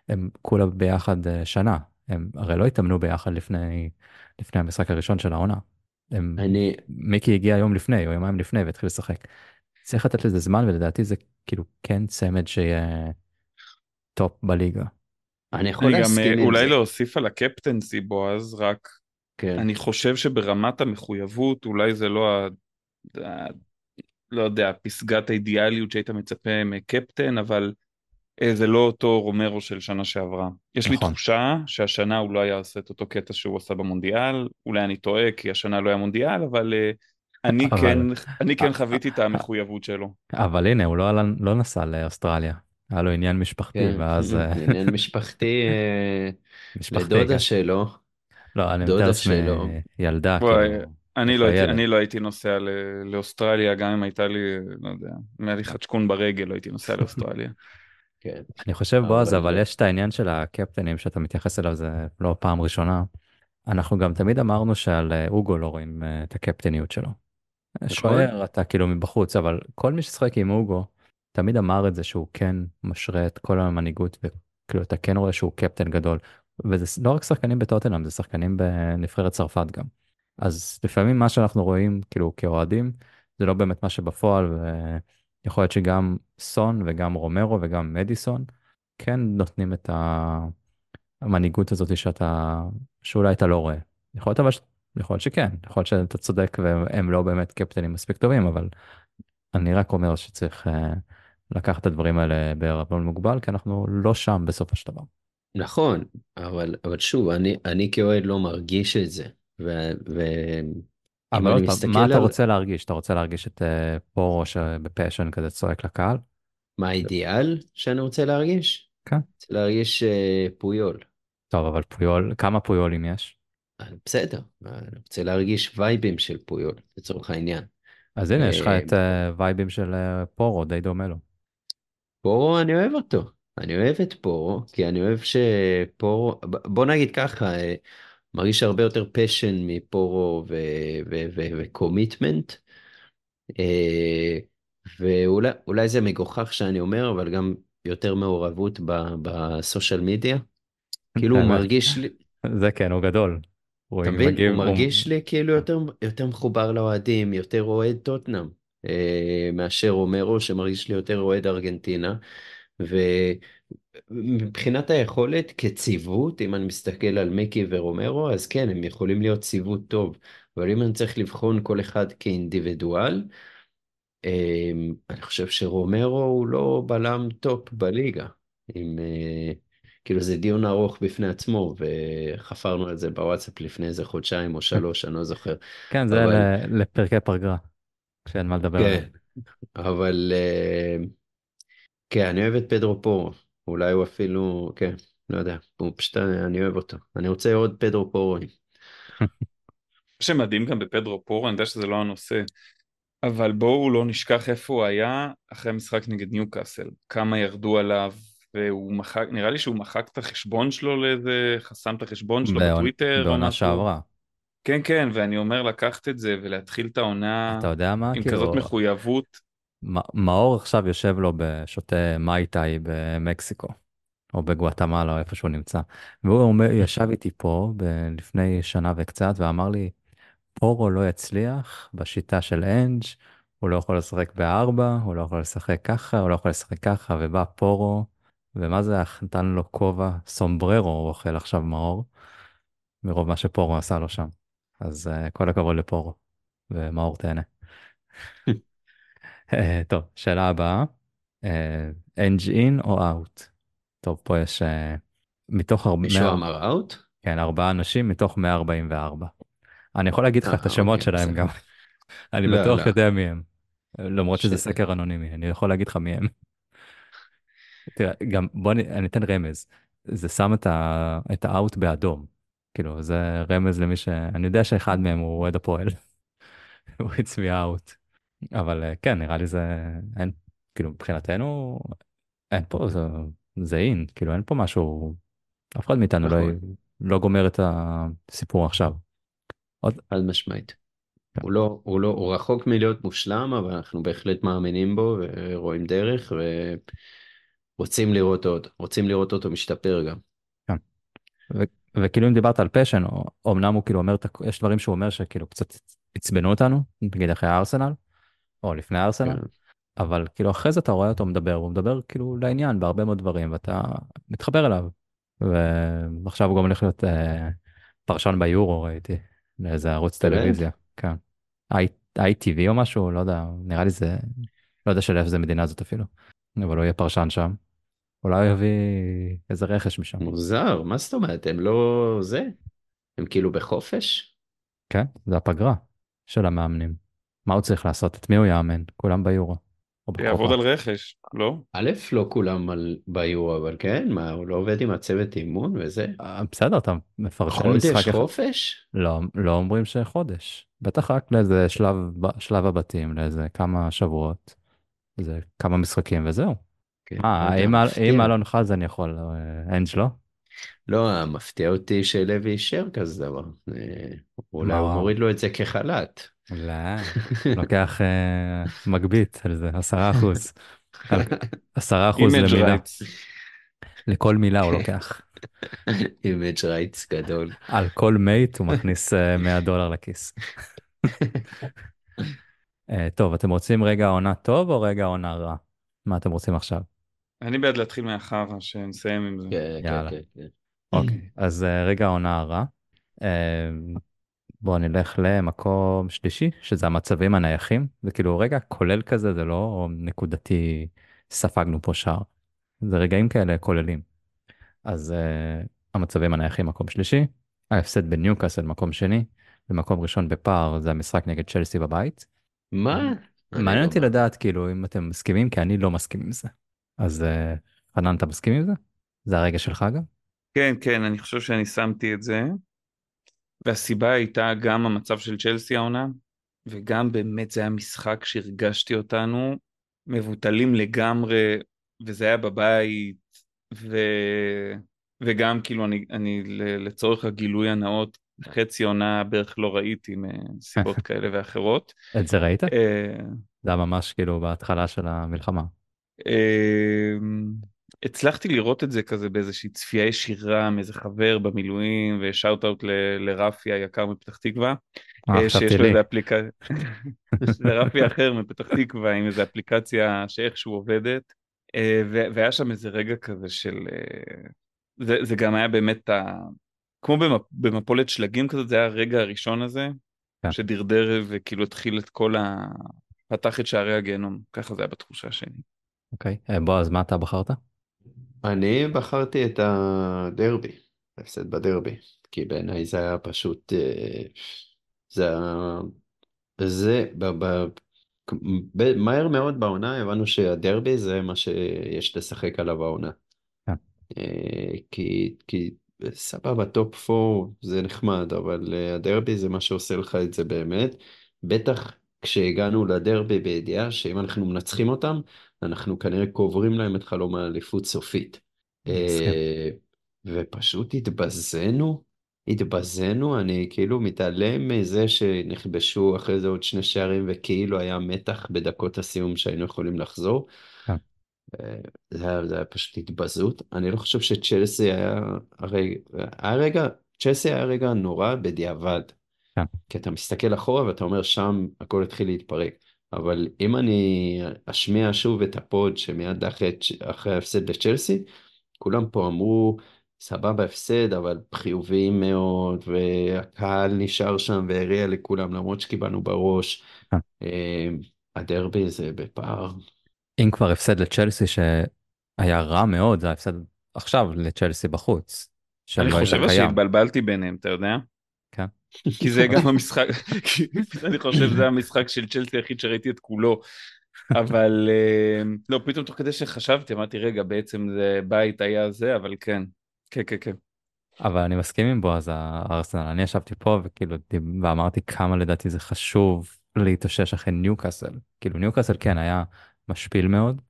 הם כולם ביחד אה, שנה. הם הרי לא התאמנו ביחד לפני, לפני המשחק הראשון של העונה. הם, אני, מיקי הגיע יום לפני או יומיים לפני והתחיל לשחק. צריך לתת לזה זמן ולדעתי זה כאילו כן צמד שיהיה top בליגה. אני יכול להסכים עם אולי זה. להוסיף על ה captaincy בועז, רק כן. אני חושב שברמת המחויבות אולי זה לא ה... לא יודע, פסגת האידיאליות שהיית מצפה מקפטן, אבל אה, זה לא אותו רומרו של שנה שעברה. יש לי נכון. תחושה שהשנה הוא לא היה עושה את אותו קטע שהוא עשה במונדיאל, אולי אני טועה כי השנה לא היה מונדיאל, אבל אה, אני אבל- כן, אני כן חוויתי את המחויבות שלו. אבל הנה הוא לא, לא נסע לאוסטרליה. היה לו עניין משפחתי כן. ואז אה, עניין משפחתי אה, <laughs> משפחתי. לדודה כן. שלו. לא אני מתאר לעצמי שלו. ילדה בואי, כאילו. אני לא, הייתי. אני לא הייתי נוסע ל- לאוסטרליה, גם אם הייתה לי, לא יודע, אם היה לי חדשקון ברגל, לא הייתי נוסע <laughs> לאוסטרליה. כן. אני חושב בועז אבל- יש את העניין של הקפטנים שאתה מתייחס אליו זה לא פעם ראשונה. אנחנו גם תמיד אמרנו שעל אה, אוגו לא רואים אה, את הקפטניות שלו. שוער אתה כאילו מבחוץ אבל כל מי ששחק עם אוגו תמיד אמר את זה שהוא כן משרה את כל המנהיגות וכאילו אתה כן רואה שהוא קפטן גדול. וזה לא רק שחקנים בטוטנאם זה שחקנים בנבחרת צרפת גם. אז לפעמים מה שאנחנו רואים כאילו כאוהדים זה לא באמת מה שבפועל ויכול להיות שגם סון וגם רומרו וגם מדיסון כן נותנים את המנהיגות הזאת שאתה שאולי אתה לא רואה. יכול להיות אבל יכול להיות שכן יכול להיות שאתה צודק והם לא באמת קפטנים מספיק טובים אבל אני רק אומר שצריך אה, לקחת את הדברים האלה בערבון מוגבל כי אנחנו לא שם בסופו של דבר. נכון, אבל, אבל שוב, אני, אני כאוהד לא מרגיש את זה. ו, ו, אבל עוד פעם, מה אתה על- רוצה להרגיש? אתה רוצה להרגיש את אה, פורו שבפשן כזה צועק לקהל? מה האידיאל שאני רוצה להרגיש? כן. רוצה להרגיש אה, פויול. טוב אבל פויול כמה פויולים יש? בסדר, אני רוצה להרגיש וייבים של פויול, לצורך העניין. אז הנה יש לך אה, את אה, וייבים של אה, פורו די דומה לו. פורו, אני אוהב אותו. אני אוהב את פורו, כי אני אוהב שפורו, בוא נגיד ככה, מרגיש הרבה יותר פשן מפורו וקומיטמנט. ואולי אולי זה מגוחך שאני אומר, אבל גם יותר מעורבות בסושיאל מדיה. כאילו הוא. מרגיש לי, זה כן הוא גדול. אתה מבין? הוא מרגיש לי כאילו יותר, יותר מחובר לאוהדים, יותר אוהד טוטנאם, אה, מאשר רומרו שמרגיש לי יותר אוהד ארגנטינה. ומבחינת היכולת כצוות, אם אני מסתכל על מיקי ורומרו, אז כן, הם יכולים להיות צוות טוב. אבל אם אני צריך לבחון כל אחד כאינדיבידואל, אה, אני חושב שרומרו הוא לא בלם top בליגה. עם, אה, כאילו זה דיון ארוך בפני עצמו, וחפרנו על זה בוואטסאפ לפני איזה חודשיים או שלוש, אני לא זוכר. כן זה אבל- לפרקי פגרה. כשאין מה לדבר. כן, אבל אה, כן, אני אוהב את פדרו פורו. אולי הוא אפילו, כן, לא יודע, הוא פשוט, אני אוהב אותו. אני רוצה עוד פדרו פורו. מה שמדהים גם בפדרו פורו, אני יודע שזה לא הנושא, אבל בואו לא נשכח איפה הוא היה אחרי המשחק נגד ניוקאסל, כמה ירדו עליו, והוא מחק, נראה לי שהוא מחק את החשבון שלו לאיזה, חסם את החשבון שלו בעונ- בטוויטר, בעונה. שעברה. כן, כן, ואני אומר לקחת את זה ולהתחיל את העונה אתה יודע מה? עם כאילו, כזאת מחויבות. מאור עכשיו יושב לו בשותה מאי-טאי במקסיקו, או בגואטמלה, או איפה שהוא נמצא. והוא אומר, ישב איתי פה ב- לפני שנה וקצת, ואמר לי, פורו לא יצליח בשיטה של אנג', הוא לא יכול לשחק בארבע, הוא לא יכול לשחק ככה, הוא לא יכול לשחק ככה, ובא פורו, ומה זה, נתן לו כובע, סומבררו הוא אוכל עכשיו מאור, מרוב מה שפורו עשה לו שם. אז uh, כל הכבוד לפורו, ומאור תהנה. <laughs> אה, טוב, שאלה הבאה, אנג' אין או אאוט? טוב, פה יש אה, מתוך הרבה, מישהו אמר אאוט? כן, ארבעה אנשים מתוך 144. אני יכול להגיד לך את השמות אוקיי, שלהם. גם. <laughs> אני לא, בטוח לא. יודע מי הם. למרות שזה. סקר אנונימי, אני יכול להגיד לך מי הם. תראה, גם בוא אני, אני אתן רמז. זה שם את, ה, את האאוט באדום. כאילו, זה רמז למי ש... אני יודע שאחד מהם הוא אוהד הפועל. <laughs> הוא הצביע אאוט. אבל אה, כן, נראה לי זה, אין, כאילו מבחינתנו, אין פה, זה, זה אין, כאילו אין פה משהו, אף אחד מאיתנו לא, נכון. לא גומר את הסיפור עכשיו. עוד, חד משמעית. כן. הוא לא, הוא לא, הוא רחוק מלהיות מושלם, אבל אנחנו בהחלט מאמינים בו ורואים דרך ורוצים לראות אותו, רוצים לראות אותו משתפר גם. ו, וכאילו אם דיברת על פשן, אמנם הוא כאילו אומר, יש דברים שהוא אומר שכאילו קצת עצבנו אותנו, נגיד אחרי הארסנל, או לפני הארסנל, כן. אבל כאילו אחרי זה אתה רואה אותו מדבר, הוא מדבר כאילו לעניין בהרבה מאוד דברים, ואתה מתחבר אליו. ועכשיו הוא גם הולך להיות אה, פרשן ביורו, ראיתי, לאיזה ערוץ? טלוויזיה, כן. ITV או משהו, לא יודע, נראה לי זה, לא יודע של איפה זה מדינה זאת אפילו, אבל הוא יהיה פרשן שם. אולי הוא יביא איזה רכש משם. מוזר, מה זאת אומרת? הם לא זה? הם כאילו בחופש? כן, זה הפגרה של המאמנים. מה הוא צריך לעשות? את מי הוא יאמן? כולם ביורו. או יעבוד. על רכש, לא? א', לא כולם על ביורו, אבל כן, מה, הוא לא עובד עם הצוות אימון וזה? אה, בסדר, אתה מפרשן חודש משחק אחד. חופש? לא, לא אומרים שחודש. בטח רק לאיזה שלב, שלב הבתים, לאיזה כמה שבועות. איזה כמה משחקים וזהו. כן, מה, יודע, אם אלון חזן יכול, אה, אנג' לא? לא, מפתיע אותי שלוי אישר כזה דבר. אה, אולי הוא. מוריד לו את זה כחל"ת. לא, <laughs> לוקח אה, מגבית על זה, עשרה אחוז. עשרה אחוז למילה. לכל מילה הוא <laughs> לוקח. image rights גדול. על כל mate הוא מכניס אה, 100 דולר לכיס. <laughs> אה, טוב, אתם רוצים רגע עונה טוב או רגע עונה רע? מה אתם רוצים עכשיו? אני בעד להתחיל מהחרא, שנסיים עם זה. כן, כן, יאללה. כן, כן. אוקיי, אז אה, רגע העונה הרע. אה, בואו נלך למקום שלישי, שזה המצבים הנייחים. זה כאילו רגע כולל כזה, זה לא נקודתי, ספגנו פה שער. זה רגעים כאלה כוללים. אז אה, המצבים הנייחים מקום שלישי, ההפסד בניוקאסל מקום שני, ומקום ראשון בפער זה המשחק נגד צ'לסי בבית. מה? מעניין לא אותי. לדעת כאילו אם אתם מסכימים, כי אני לא מסכים עם זה. אז אה, חנן, אתה מסכים עם זה? זה הרגע שלך גם? כן, כן, אני חושב שאני שמתי את זה. והסיבה הייתה גם המצב של צ'לסי העונה, וגם באמת זה היה משחק שהרגשתי אותנו מבוטלים לגמרי, וזה היה בבית, ו... וגם כאילו אני, אני לצורך הגילוי הנאות, חצי עונה בערך לא ראיתי מסיבות <laughs> כאלה ואחרות. את זה ראית? אה, זה היה ממש כאילו בהתחלה של המלחמה. אמ, הצלחתי לראות את זה כזה באיזושהי צפייה ישירה מאיזה חבר במילואים ושאוט אאוט לרפי היקר מפתח תקווה אה, אה, שיש לו. איזה אפליקציה, <laughs> לרפי אחר מפתח תקווה עם איזה אפליקציה שאיכשהו עובדת אה, והיה שם איזה רגע כזה של זה, זה גם היה באמת ה... כמו במפ, במפולת שלגים כזאת זה היה הרגע הראשון הזה כן. שדרדר וכאילו התחיל את כל ה... פתח את שערי הגיהנום ככה זה היה בתחושה שלי. אוקיי, אה, בועז, מה אתה בחרת? אני בחרתי את הדרבי, ההפסד בדרבי, כי בעיניי זה היה פשוט, אה, זה, זה, ב, ב, ב, מהר מאוד בעונה הבנו שהדרבי זה מה שיש לשחק עליו העונה. כן. אה, כי, כי סבבה, top 4 זה נחמד, אבל הדרבי זה מה שעושה לך את זה באמת. בטח כשהגענו לדרבי בידיעה שאם אנחנו מנצחים אותם, אנחנו כנראה קוברים להם את חלום האליפות סופית. אה, ופשוט התבזינו, התבזינו, אני כאילו מתעלם מזה שנכבשו אחרי זה עוד שני שערים וכאילו היה מתח בדקות הסיום שהיינו יכולים לחזור. כן. אה, זה היה, זה היה פשוט התבזות. אני לא חושב שצ'לסי היה, הרי, היה רגע, צ'לסי היה רגע נורא בדיעבד. כן. כי אתה מסתכל אחורה ואתה אומר שם הכל התחיל להתפרק. אבל אם אני אשמיע שוב את הפוד שמיד אחרי, אחרי ההפסד לצ'לסי, כולם פה אמרו, סבבה הפסד, אבל חיוביים מאוד, והקהל נשאר שם והריע לכולם למרות שקיבלנו בראש. כן. אה, הדרבי זה בפער. אם כבר הפסד לצ'לסי שהיה רע מאוד, זה ההפסד עכשיו לצ'לסי בחוץ. אני חושב. שהתבלבלתי ביניהם, אתה יודע? כי זה גם המשחק, אני חושב שזה המשחק של צ'לסי היחיד שראיתי את כולו. אבל אה, לא, פתאום תוך כדי שחשבתי, אמרתי, רגע, בעצם זה בית היה זה, אבל כן. כן, כן, כן. אבל אני מסכים עם בועז הארסנל, אני ישבתי פה וכאילו ואמרתי כמה לדעתי זה חשוב להתאושש אחרי ניוקאסל. כאילו ניוקאסל כן היה משפיל מאוד,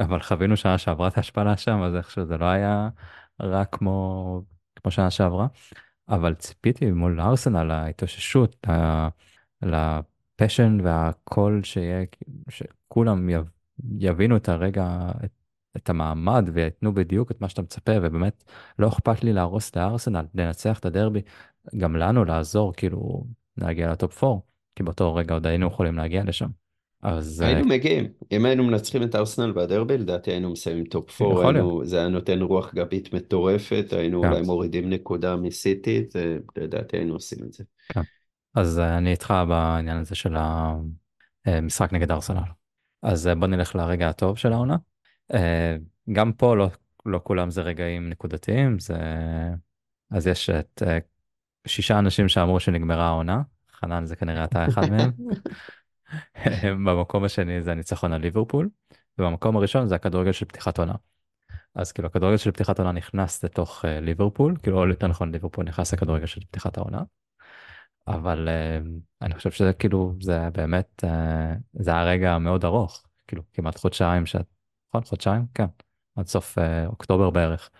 אבל חווינו שנה שעברה את ההשפלה שם, אז איכשהו זה לא היה רע כמו, כמו שנה שעברה. אבל ציפיתי מול ארסנל ההתאוששות, לפשן והקול שיהיה, שכולם יבינו את הרגע, את, את המעמד ויתנו בדיוק את מה שאתה מצפה, ובאמת לא אכפת לי להרוס לארסנל, לנצח את הדרבי, גם לנו לעזור, כאילו, להגיע ל top 4, כי באותו רגע עוד היינו יכולים להגיע לשם. אז היינו uh, מגיעים, אם היינו מנצחים את ארסנל והדרבי, לדעתי היינו מסיימים top 4, היינו, זה היה נותן רוח גבית מטורפת, היינו כן. אולי מורידים נקודה מסיטי, זה, לדעתי היינו עושים את זה. כן. אז uh, אני איתך בעניין הזה של המשחק נגד ארסנל. אז בוא נלך לרגע הטוב של העונה. גם פה לא, לא כולם זה רגעים נקודתיים, זה... אז יש את שישה אנשים שאמרו שנגמרה העונה, חנן זה כנראה אתה אחד מהם. <laughs> <laughs> במקום השני זה הניצחון על ליברפול, ובמקום הראשון זה הכדורגל של פתיחת עונה. אז כאילו הכדורגל של פתיחת עונה נכנס לתוך uh, ליברפול, כאילו או יותר נכון ליברפול נכנס לכדורגל של פתיחת העונה. אבל uh, אני חושב שזה כאילו זה באמת uh, זה היה רגע מאוד ארוך כאילו כמעט חודשיים שאת נכון חודשיים כן עד סוף uh, אוקטובר בערך.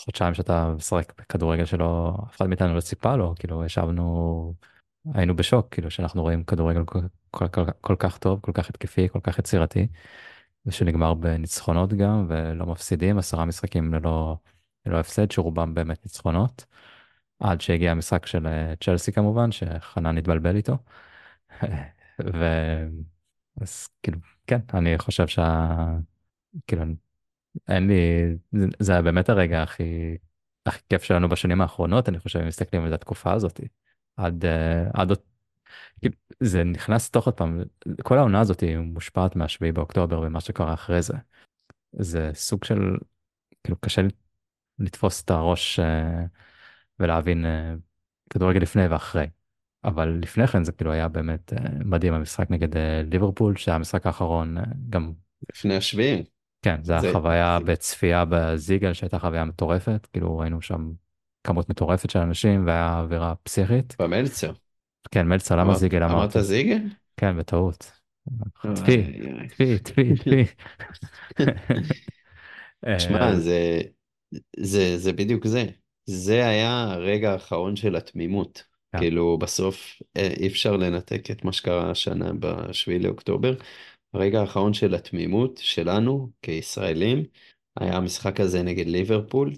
חודשיים שאתה משחק בכדורגל שלא אף אחד מאיתנו לא ציפה לו כאילו ישבנו היינו בשוק כאילו שאנחנו רואים כדורגל כל, כל, כל, כל כך טוב כל כך התקפי כל כך יצירתי. ושנגמר בניצחונות גם ולא מפסידים עשרה משחקים ללא, ללא הפסד שרובם באמת ניצחונות. עד שהגיע המשחק של אה, צ'לסי כמובן שחנן התבלבל איתו. <laughs> ו... אז כאילו כן אני חושב שה... כאילו אין לי זה, היה באמת הרגע הכי הכי כיף שלנו בשנים האחרונות אני חושב אם מסתכלים על התקופה הזאת עד אה, עד זה נכנס תוך עוד פעם כל העונה הזאת היא מושפעת מהשביעי באוקטובר ומה שקרה אחרי זה. זה סוג של כאילו קשה לתפוס את הראש אה, ולהבין אה, כדורגל לפני ואחרי. אבל לפני כן זה כאילו היה באמת מדהים המשחק נגד ליברפול שהיה המשחק האחרון גם לפני השביעים. כן, זה היה חוויה בצפייה בזיגל שהייתה חוויה מטורפת, כאילו ראינו שם כמות מטורפת של אנשים והיה אווירה פסיכית. במלצר. כן, מלצר, למה זיגל אמרת? אמרת זיגל? כן, בטעות. טפי, טפי, טפי, טפי. <laughs> שמע, אה, זה, זה, זה בדיוק זה. זה היה הרגע האחרון של התמימות. כן. כאילו בסוף אה, אי אפשר לנתק את מה שקרה השנה בשביעי לאוקטובר. הרגע האחרון של התמימות שלנו כישראלים היה המשחק הזה נגד ליברפול,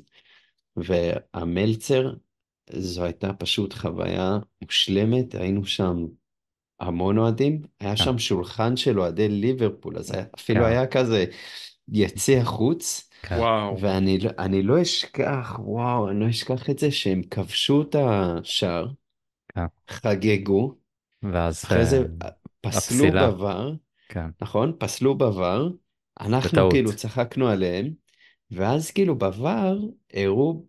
והמלצר, זו הייתה פשוט חוויה מושלמת, היינו שם המון אוהדים, היה כן. שם שולחן של אוהדי ליברפול, אז אפילו כן. היה כזה יציע חוץ, כן. וואו. ואני לא, לא אשכח, וואו, אני לא אשכח את זה שהם כבשו את השער, חגגו, ואז אחרי זה אה, פסלו בVAR, כן. נכון? פסלו בVAR, אנחנו בטעות. כאילו צחקנו עליהם, ואז כאילו בVAR הראו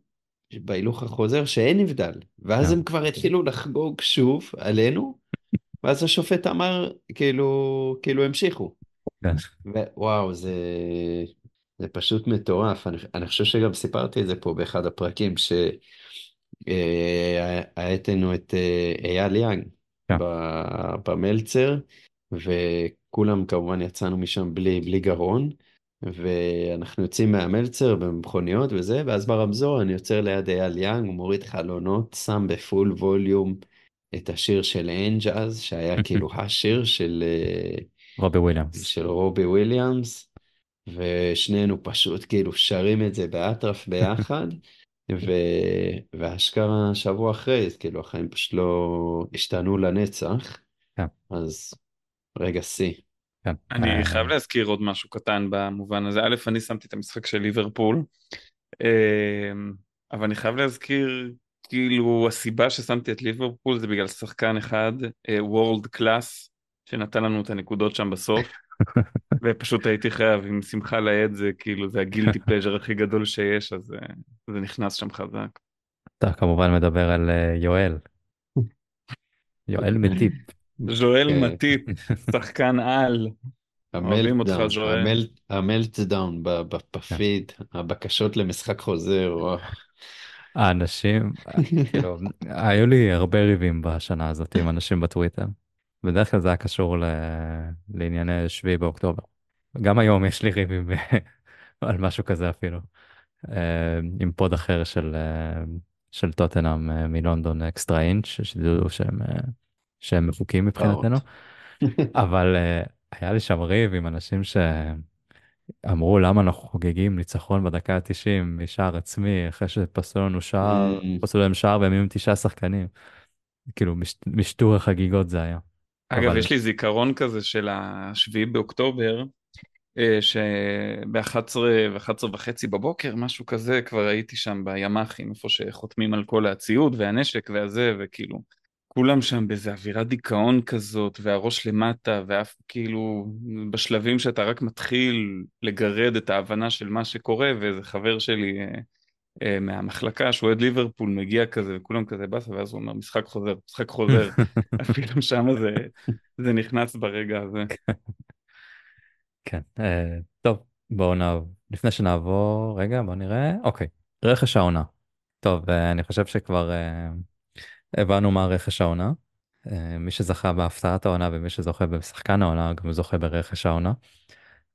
בהילוך החוזר שאין נבדל, ואז כן. הם כבר התחילו לחגוג שוב עלינו, ואז השופט אמר, כאילו, כאילו המשיכו. כן. וואו, זה, זה פשוט מטורף. אני, אני חושב שגם סיפרתי את זה פה באחד הפרקים, שהייתנו אה, את אה, אייל יאנג כן. במלצר, וכולם כמובן יצאנו משם בלי, בלי גרון, ואנחנו יוצאים מהמלצר במכוניות וזה, ואז ברמזור אני עוצר ליד אייל יאנג, הוא מוריד חלונות, שם ב full volume את השיר של אנג', אז, שהיה <laughs> כאילו השיר של אה, רובי וויליאמס. של רובי וויליאמס, ושנינו פשוט כאילו שרים את זה באטרף ביחד, <laughs> ו... ואשכרה שבוע אחרי, אז כאילו החיים פשוט לא השתנו לנצח, כן. אז רגע שיא. כן. אני אה, חייב להזכיר עוד משהו קטן במובן הזה. א', אני שמתי את המשחק של ליברפול, אמ, אבל אני חייב להזכיר, כאילו, הסיבה ששמתי את ליברפול זה בגלל שחקן אחד, וורלד אה, קלאס, שנתן לנו את הנקודות שם בסוף, <laughs> ופשוט הייתי חייב עם שמחה לאיד זה כאילו זה הגילטי <laughs> פלז'ר הכי גדול שיש אז אה, זה נכנס שם חזק. אתה כמובן מדבר על יואל. <laughs> יואל מטיפ. ז'ואל כן. מטיפ, <laughs> שחקן על. אוהבים אותך ז'ואל. המלטדאון בפיד, הבקשות למשחק חוזר. האנשים, כאילו, היו לי הרבה ריבים בשנה הזאת עם אנשים בטוויטר. בדרך כלל זה היה קשור ל... לענייני שביעי באוקטובר. גם היום יש לי ריבים <laughs> על משהו כזה אפילו. אה, עם פוד אחר של, אה, של טוטנאם אה, מלונדון אקסטרה אינץ', שתדעו שהם, שהם מפוקים מבחינתנו. <laughs> אבל היה לי שם ריב עם אנשים שאמרו למה אנחנו חוגגים ניצחון בדקה ה-90 משער עצמי אחרי שפסלו לנו שער, Mm. פסלו להם שער והם עם תשעה שחקנים. כאילו מש, משטור החגיגות זה היה. אגב, אבל- יש לי זיכרון כזה של השביעי באוקטובר, אה, שב-11 ו-11 וחצי בבוקר, משהו כזה, כבר הייתי שם בימ"חים, איפה שחותמים על כל הציוד והנשק והזה, וכאילו, כולם שם באיזה אווירת דיכאון כזאת, והראש למטה, ואף כאילו, בשלבים שאתה רק מתחיל לגרד את ההבנה של מה שקורה, ואיזה חבר שלי אה, אה, מהמחלקה, שהוא אוהד ליברפול, מגיע כזה, וכולם כזה באסה, ואז הוא אומר, משחק חוזר, משחק חוזר. <laughs> אפילו שם זה, זה נכנס ברגע הזה. כן, אה, טוב, בואו נעבור, לפני שנעבור, רגע, בואו נראה, אוקיי, רכש העונה. טוב, אה, אני חושב שכבר אה, הבנו מה רכש העונה. אה, מי שזכה בהפתעת העונה ומי שזוכה בשחקן העונה, גם זוכה ברכש העונה.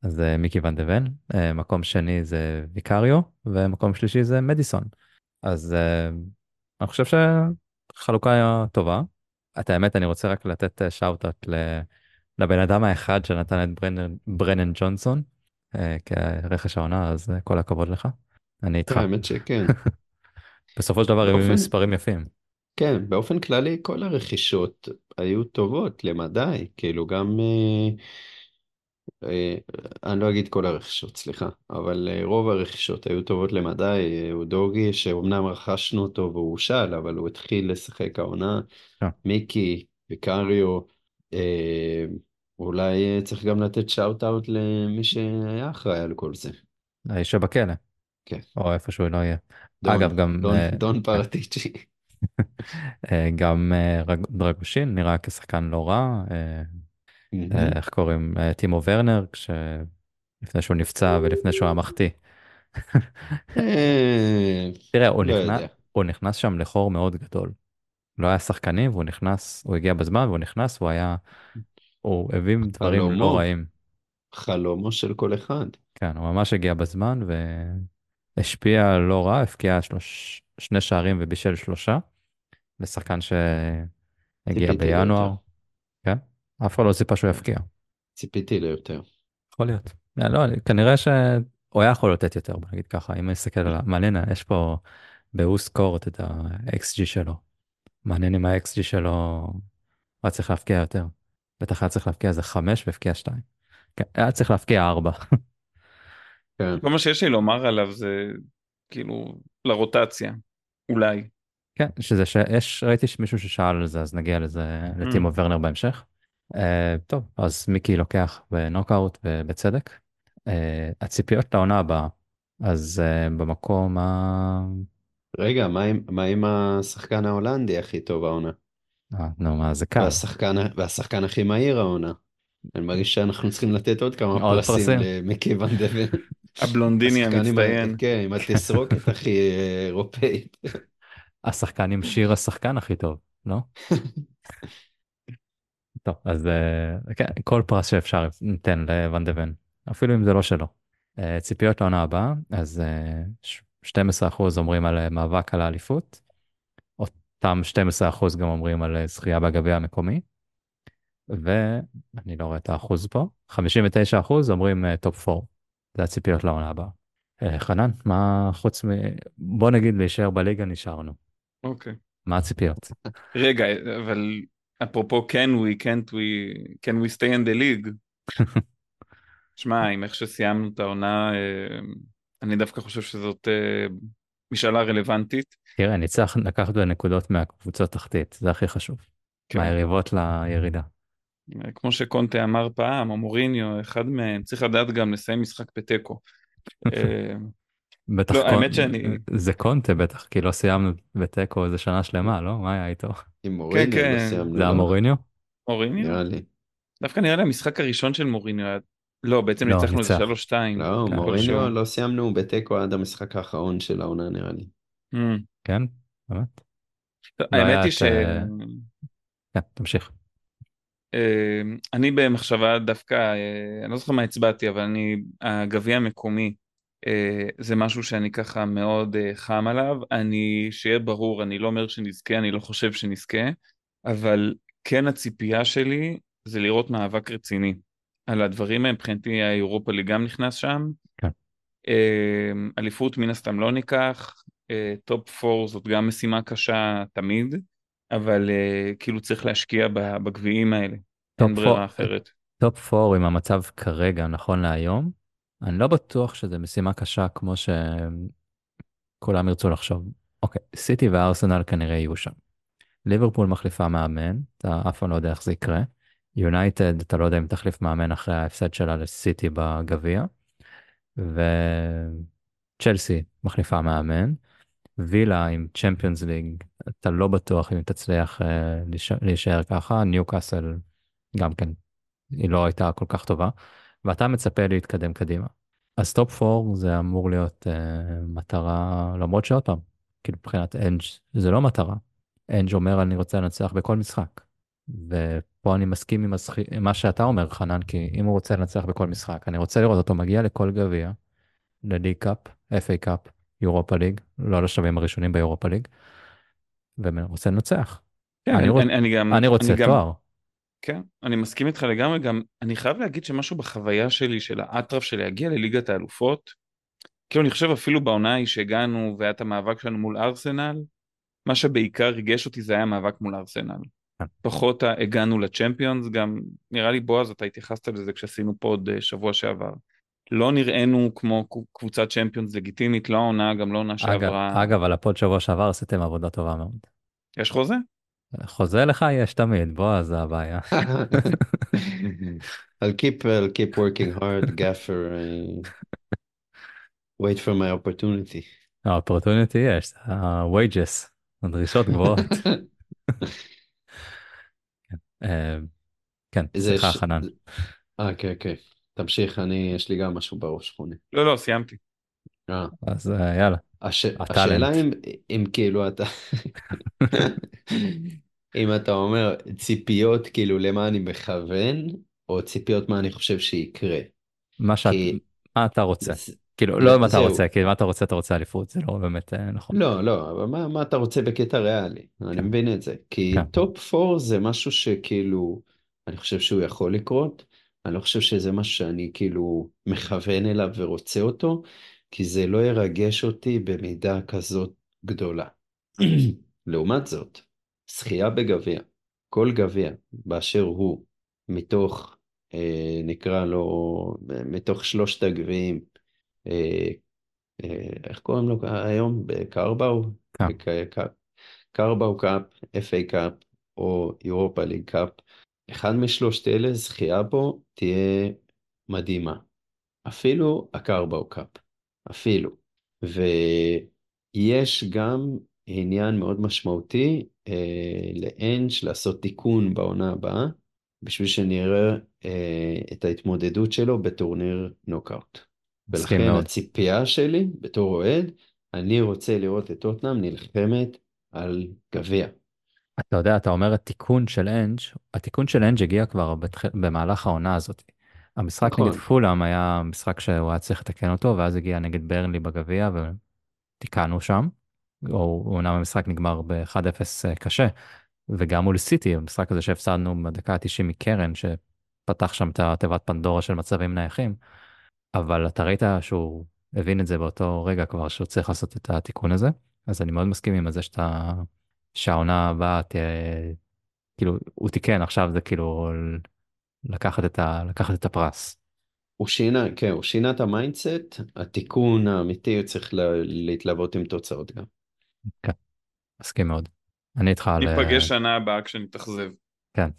אז אה, מיקי ון, אה, מקום שני זה ויקריו, ומקום שלישי זה מדיסון. אז אני חושב שחלוקה טובה. את האמת, אני רוצה רק לתת שאוט-אוט לבן אדם האחד שנתן את ברנן, ברנן ג'ונסון כרכש העונה, אז כל הכבוד לך. אני איתך. האמת שכן. <laughs> בסופו של דבר באופן- מספרים יפים. כן, באופן כללי כל הרכישות היו טובות למדי, כאילו גם, אה, אה, אני לא אגיד כל הרכישות, סליחה, אבל אה, רוב הרכישות היו טובות למדי, אה, אודוגי שאומנם רכשנו אותו והוא הושל, אבל הוא התחיל לשחק העונה, כן. מיקי, ויקריו, אה, אולי אה, צריך גם לתת שאוט אאוט למי שהיה אחראי על כל זה. האיש שבכלא. כן. או איפה שהוא לא יהיה. דון, אגב, גם, דון, אה, דון פרטיצ'י. אה, גם אה, רג- דרגושין נראה כשחקן לא רע. אה, איך קוראים? טימו ורנר. לפני שהוא נפצע ולפני שהוא היה מחטיא. אה, תראה, הוא לא נכנס. הוא נכנס שם לחור מאוד גדול. לא היה שחקנים והוא נכנס, הוא הגיע בזמן והוא נכנס, הוא היה, הוא הביא דברים. לא רעים. חלומו של כל אחד. כן, הוא ממש הגיע בזמן והשפיע לא רע, הבקיע שלוש, שני שערים ובישל שלושה. לשחקן שהגיע בינואר. כן? אף אחד לא ציפה שהוא יפקיע. ציפיתי ליותר. יכול להיות. לא, לא, כנראה שהוא היה יכול לתת יותר, בוא נגיד ככה, אם אני אסתכל על ה... מעניין, יש פה בהוא סקורט את ה-XG שלו. מעניין אם ה-XG שלו היה צריך להפקיע יותר. בטח היה צריך להפקיע איזה חמש והפקיע שתיים. כן, היה צריך להפקיע ארבע. כן. כל מה שיש לי לומר עליו זה כאילו לרוטציה, אולי. כן, שזה שיש, ראיתי שמישהו ששאל על זה, אז נגיע לזה, לטימו ורנר בהמשך. Uh, טוב, אז מיקי לוקח בנוקאוט ובצדק. Uh, הציפיות לעונה הבאה, אז uh, במקום ה... רגע, מה עם, מה עם השחקן ההולנדי הכי טוב העונה? אה, נו, מה זה קל. והשחקן, והשחקן הכי מהיר העונה? אני מרגיש שאנחנו צריכים לתת עוד כמה עוד פרסים פרסים. למיקי <laughs> ון דבן. הבלונדיני המצטיין. כן, עם התסרוקת הכי אירופאית. השחקן עם שיר השחקן הכי טוב, לא? <laughs> טוב, אז uh, כן, כל פרס שאפשר ניתן לוואן דה ון, אפילו אם זה לא שלו. אה, ציפיות לעונה הבאה, אז אה, 12% אומרים על מאבק על האליפות, אותם 12% גם אומרים על זכייה בגביע המקומי, ואני לא רואה את האחוז פה, 59% אומרים top 4, זה הציפיות לעונה הבאה. חנן, מה חוץ מ... בוא נגיד להישאר בליגה נשארנו, אוקיי. מה הציפיות? רגע, אבל אפרופו can we, can't we, can we stay in the league? <laughs> שמע, עם איך שסיימנו את העונה, אה, אני דווקא חושב שזאת אה, משאלה רלוונטית. תראה, נצטרך לקחת בנקודות מהקבוצות תחתית, זה הכי חשוב. כן. מהיריבות לירידה. כמו שקונטה אמר פעם, או מוריניו, אחד מהם, צריך לדעת גם לסיים משחק בתיקו. <laughs> בטח לא, האמת שאני- זה קונטה בטח, כי לא סיימנו בתיקו איזה שנה שלמה, לא? מה היה איתו? עם מוריניו כן. לא סיימנו. זה לא? המוריניו? מוריניו? נראה לי. דווקא נראה לי המשחק הראשון של מוריניו היה... לא, בעצם לא, ניצחנו איזה ניצח. שלוש שתיים. לא, כן. מוריניו. לא סיימנו בתיקו עד המשחק האחרון של העונה נראה לי. Mm. כן? באמת? לא היה האמת היא ש... אה, כן, תמשיך. אה, אני במחשבה דווקא, אה, אני לא זוכר מה הצבעתי, אבל אני, הגביע המקומי זה משהו שאני ככה מאוד חם עליו. אני, שיהיה ברור, אני לא אומר שנזכה, אני לא חושב שנזכה, אבל כן הציפייה שלי זה לראות מאבק רציני. על הדברים האלה, מבחינתי ה Europa League גם נכנס שם. כן. אליפות מן הסתם לא ניקח, top four זאת גם משימה קשה תמיד. אבל כאילו צריך להשקיע בגביעים האלה, אין ברירה אחרת. top 4 עם המצב כרגע, נכון להיום, אני לא בטוח שזו משימה קשה כמו שכולם ירצו לחשוב. אוקיי, סיטי וארסנל כנראה יהיו שם. ליברפול מחליפה מאמן, אתה אף פעם לא יודע איך זה יקרה. יונייטד, אתה לא יודע אם תחליף מאמן אחרי ההפסד שלה לסיטי בגביע. וצ'לסי מחליפה מאמן. וילה עם צ'מפיונס ליג, אתה לא בטוח אם תצליח uh, להישאר ככה, ניו קאסל גם כן, היא לא הייתה כל כך טובה, ואתה מצפה להתקדם קדימה. אז top 4 זה אמור להיות אה, מטרה, למרות שעוד פעם, כאילו מבחינת אנג' זה לא מטרה. אנג' אומר אני רוצה לנצח בכל משחק. ופה אני מסכים עם. עם מה שאתה אומר חנן, כי אם הוא רוצה לנצח בכל משחק, אני רוצה לראות אותו מגיע לכל גביע, ל League Cup, FA Cup, Europa League, לא על השלבים הראשונים ב Europa League, ורוצה לנצח. כן, אני, אני, אני גם... אני רוצה אני תואר. גם, כן, אני מסכים איתך לגמרי, גם אני חייב להגיד שמשהו בחוויה שלי, של האטרף של להגיע לליגת האלופות, כאילו אני חושב אפילו בעונה ההיא שהגענו והיה את המאבק שלנו מול ארסנל, מה שבעיקר ריגש אותי זה היה המאבק מול ארסנל. כן. פחות הגענו ל Champions, גם נראה לי בועז אתה התייחסת לזה כשעשינו פה עוד אה, שבוע שעבר. לא נראינו כמו קבוצת Champions לגיטימית, לא העונה, גם לא עונה שעברה. אגב, על ה pod שבוע שעבר עשיתם עבודה טובה מאוד. יש חוזה? חוזה לך יש תמיד, בוא, זה הבעיה. <laughs> I'll keep, I'll keep working hard, gaffer. Uh, wait for my opportunity. opportunity יש, ה-wages, הדרישות גבוהות. <laughs> אה, כן, סליחה חנן. אה, כן, כן. תמשיך, אני, יש לי גם משהו בראש חוני. לא, לא, סיימתי. אה. אז אה, יאללה. הש... השאלה אם, אם כאילו אתה, <laughs> אם אתה אומר ציפיות כאילו למה אני מכוון, או ציפיות מה אני חושב שיקרה. מה, שאת, כי... מה אתה רוצה. זה... כאילו, לא מה אתה רוצה, כי מה אתה רוצה, אתה רוצה אליפות, זה לא באמת אה, נכון. לא, לא, אבל מה, מה אתה רוצה בקטע ריאלי, כן. אני מבין את זה. כי כן. top 4 זה משהו שכאילו, אני חושב שהוא יכול לקרות. אני לא חושב שזה מה שאני כאילו מכוון אליו ורוצה אותו, כי זה לא ירגש אותי במידה כזאת גדולה. <clears throat> לעומת זאת, זכייה בגביע, כל גביע באשר הוא, מתוך, אה, נקרא לו, מתוך שלושת הגביעים, אה, אה, איך קוראים לו היום? ב Carabao? Carabao Cup, FA Cup או Europa League Cup, אחד משלושת אלה, זכייה בו תהיה מדהימה. אפילו ה Carabao Cup, אפילו. ויש גם עניין מאוד משמעותי אה, לאנג' לעשות תיקון בעונה הבאה, בשביל שנראה אה, את ההתמודדות שלו בטורניר נוקאוט. ולכן מאוד. הציפייה שלי בתור אוהד, אני רוצה לראות את טוטנאם נלחמת על גביע. אתה יודע, אתה אומר התיקון של אנג', התיקון של אנג' הגיע כבר בתח... במהלך העונה הזאת. המשחק נכון. נגד פולאם היה משחק שהוא היה צריך לתקן אותו, ואז הגיע נגד ברנלי בגביע ותיקנו שם. או אומנם המשחק נגמר ב-1-0 אה, קשה, וגם מול סיטי, המשחק הזה שהפסדנו בדקה ה-90 מקרן, שפתח שם את התיבת פנדורה של מצבים נייחים, אבל אתה ראית שהוא הבין את זה באותו רגע כבר, שהוא צריך לעשות את התיקון הזה, אז אני מאוד מסכים עם זה שאתה... שהעונה הבאה תהיה, כאילו, הוא תיקן, עכשיו זה כאילו לקחת את, ה, לקחת את הפרס. הוא שינה, כן, הוא שינה את ה mindset, התיקון האמיתי צריך לה, להתלוות עם תוצאות גם. כן, מסכים מאוד. אני איתך על... ניפגש שנה הבאה כשנתאכזב. כן,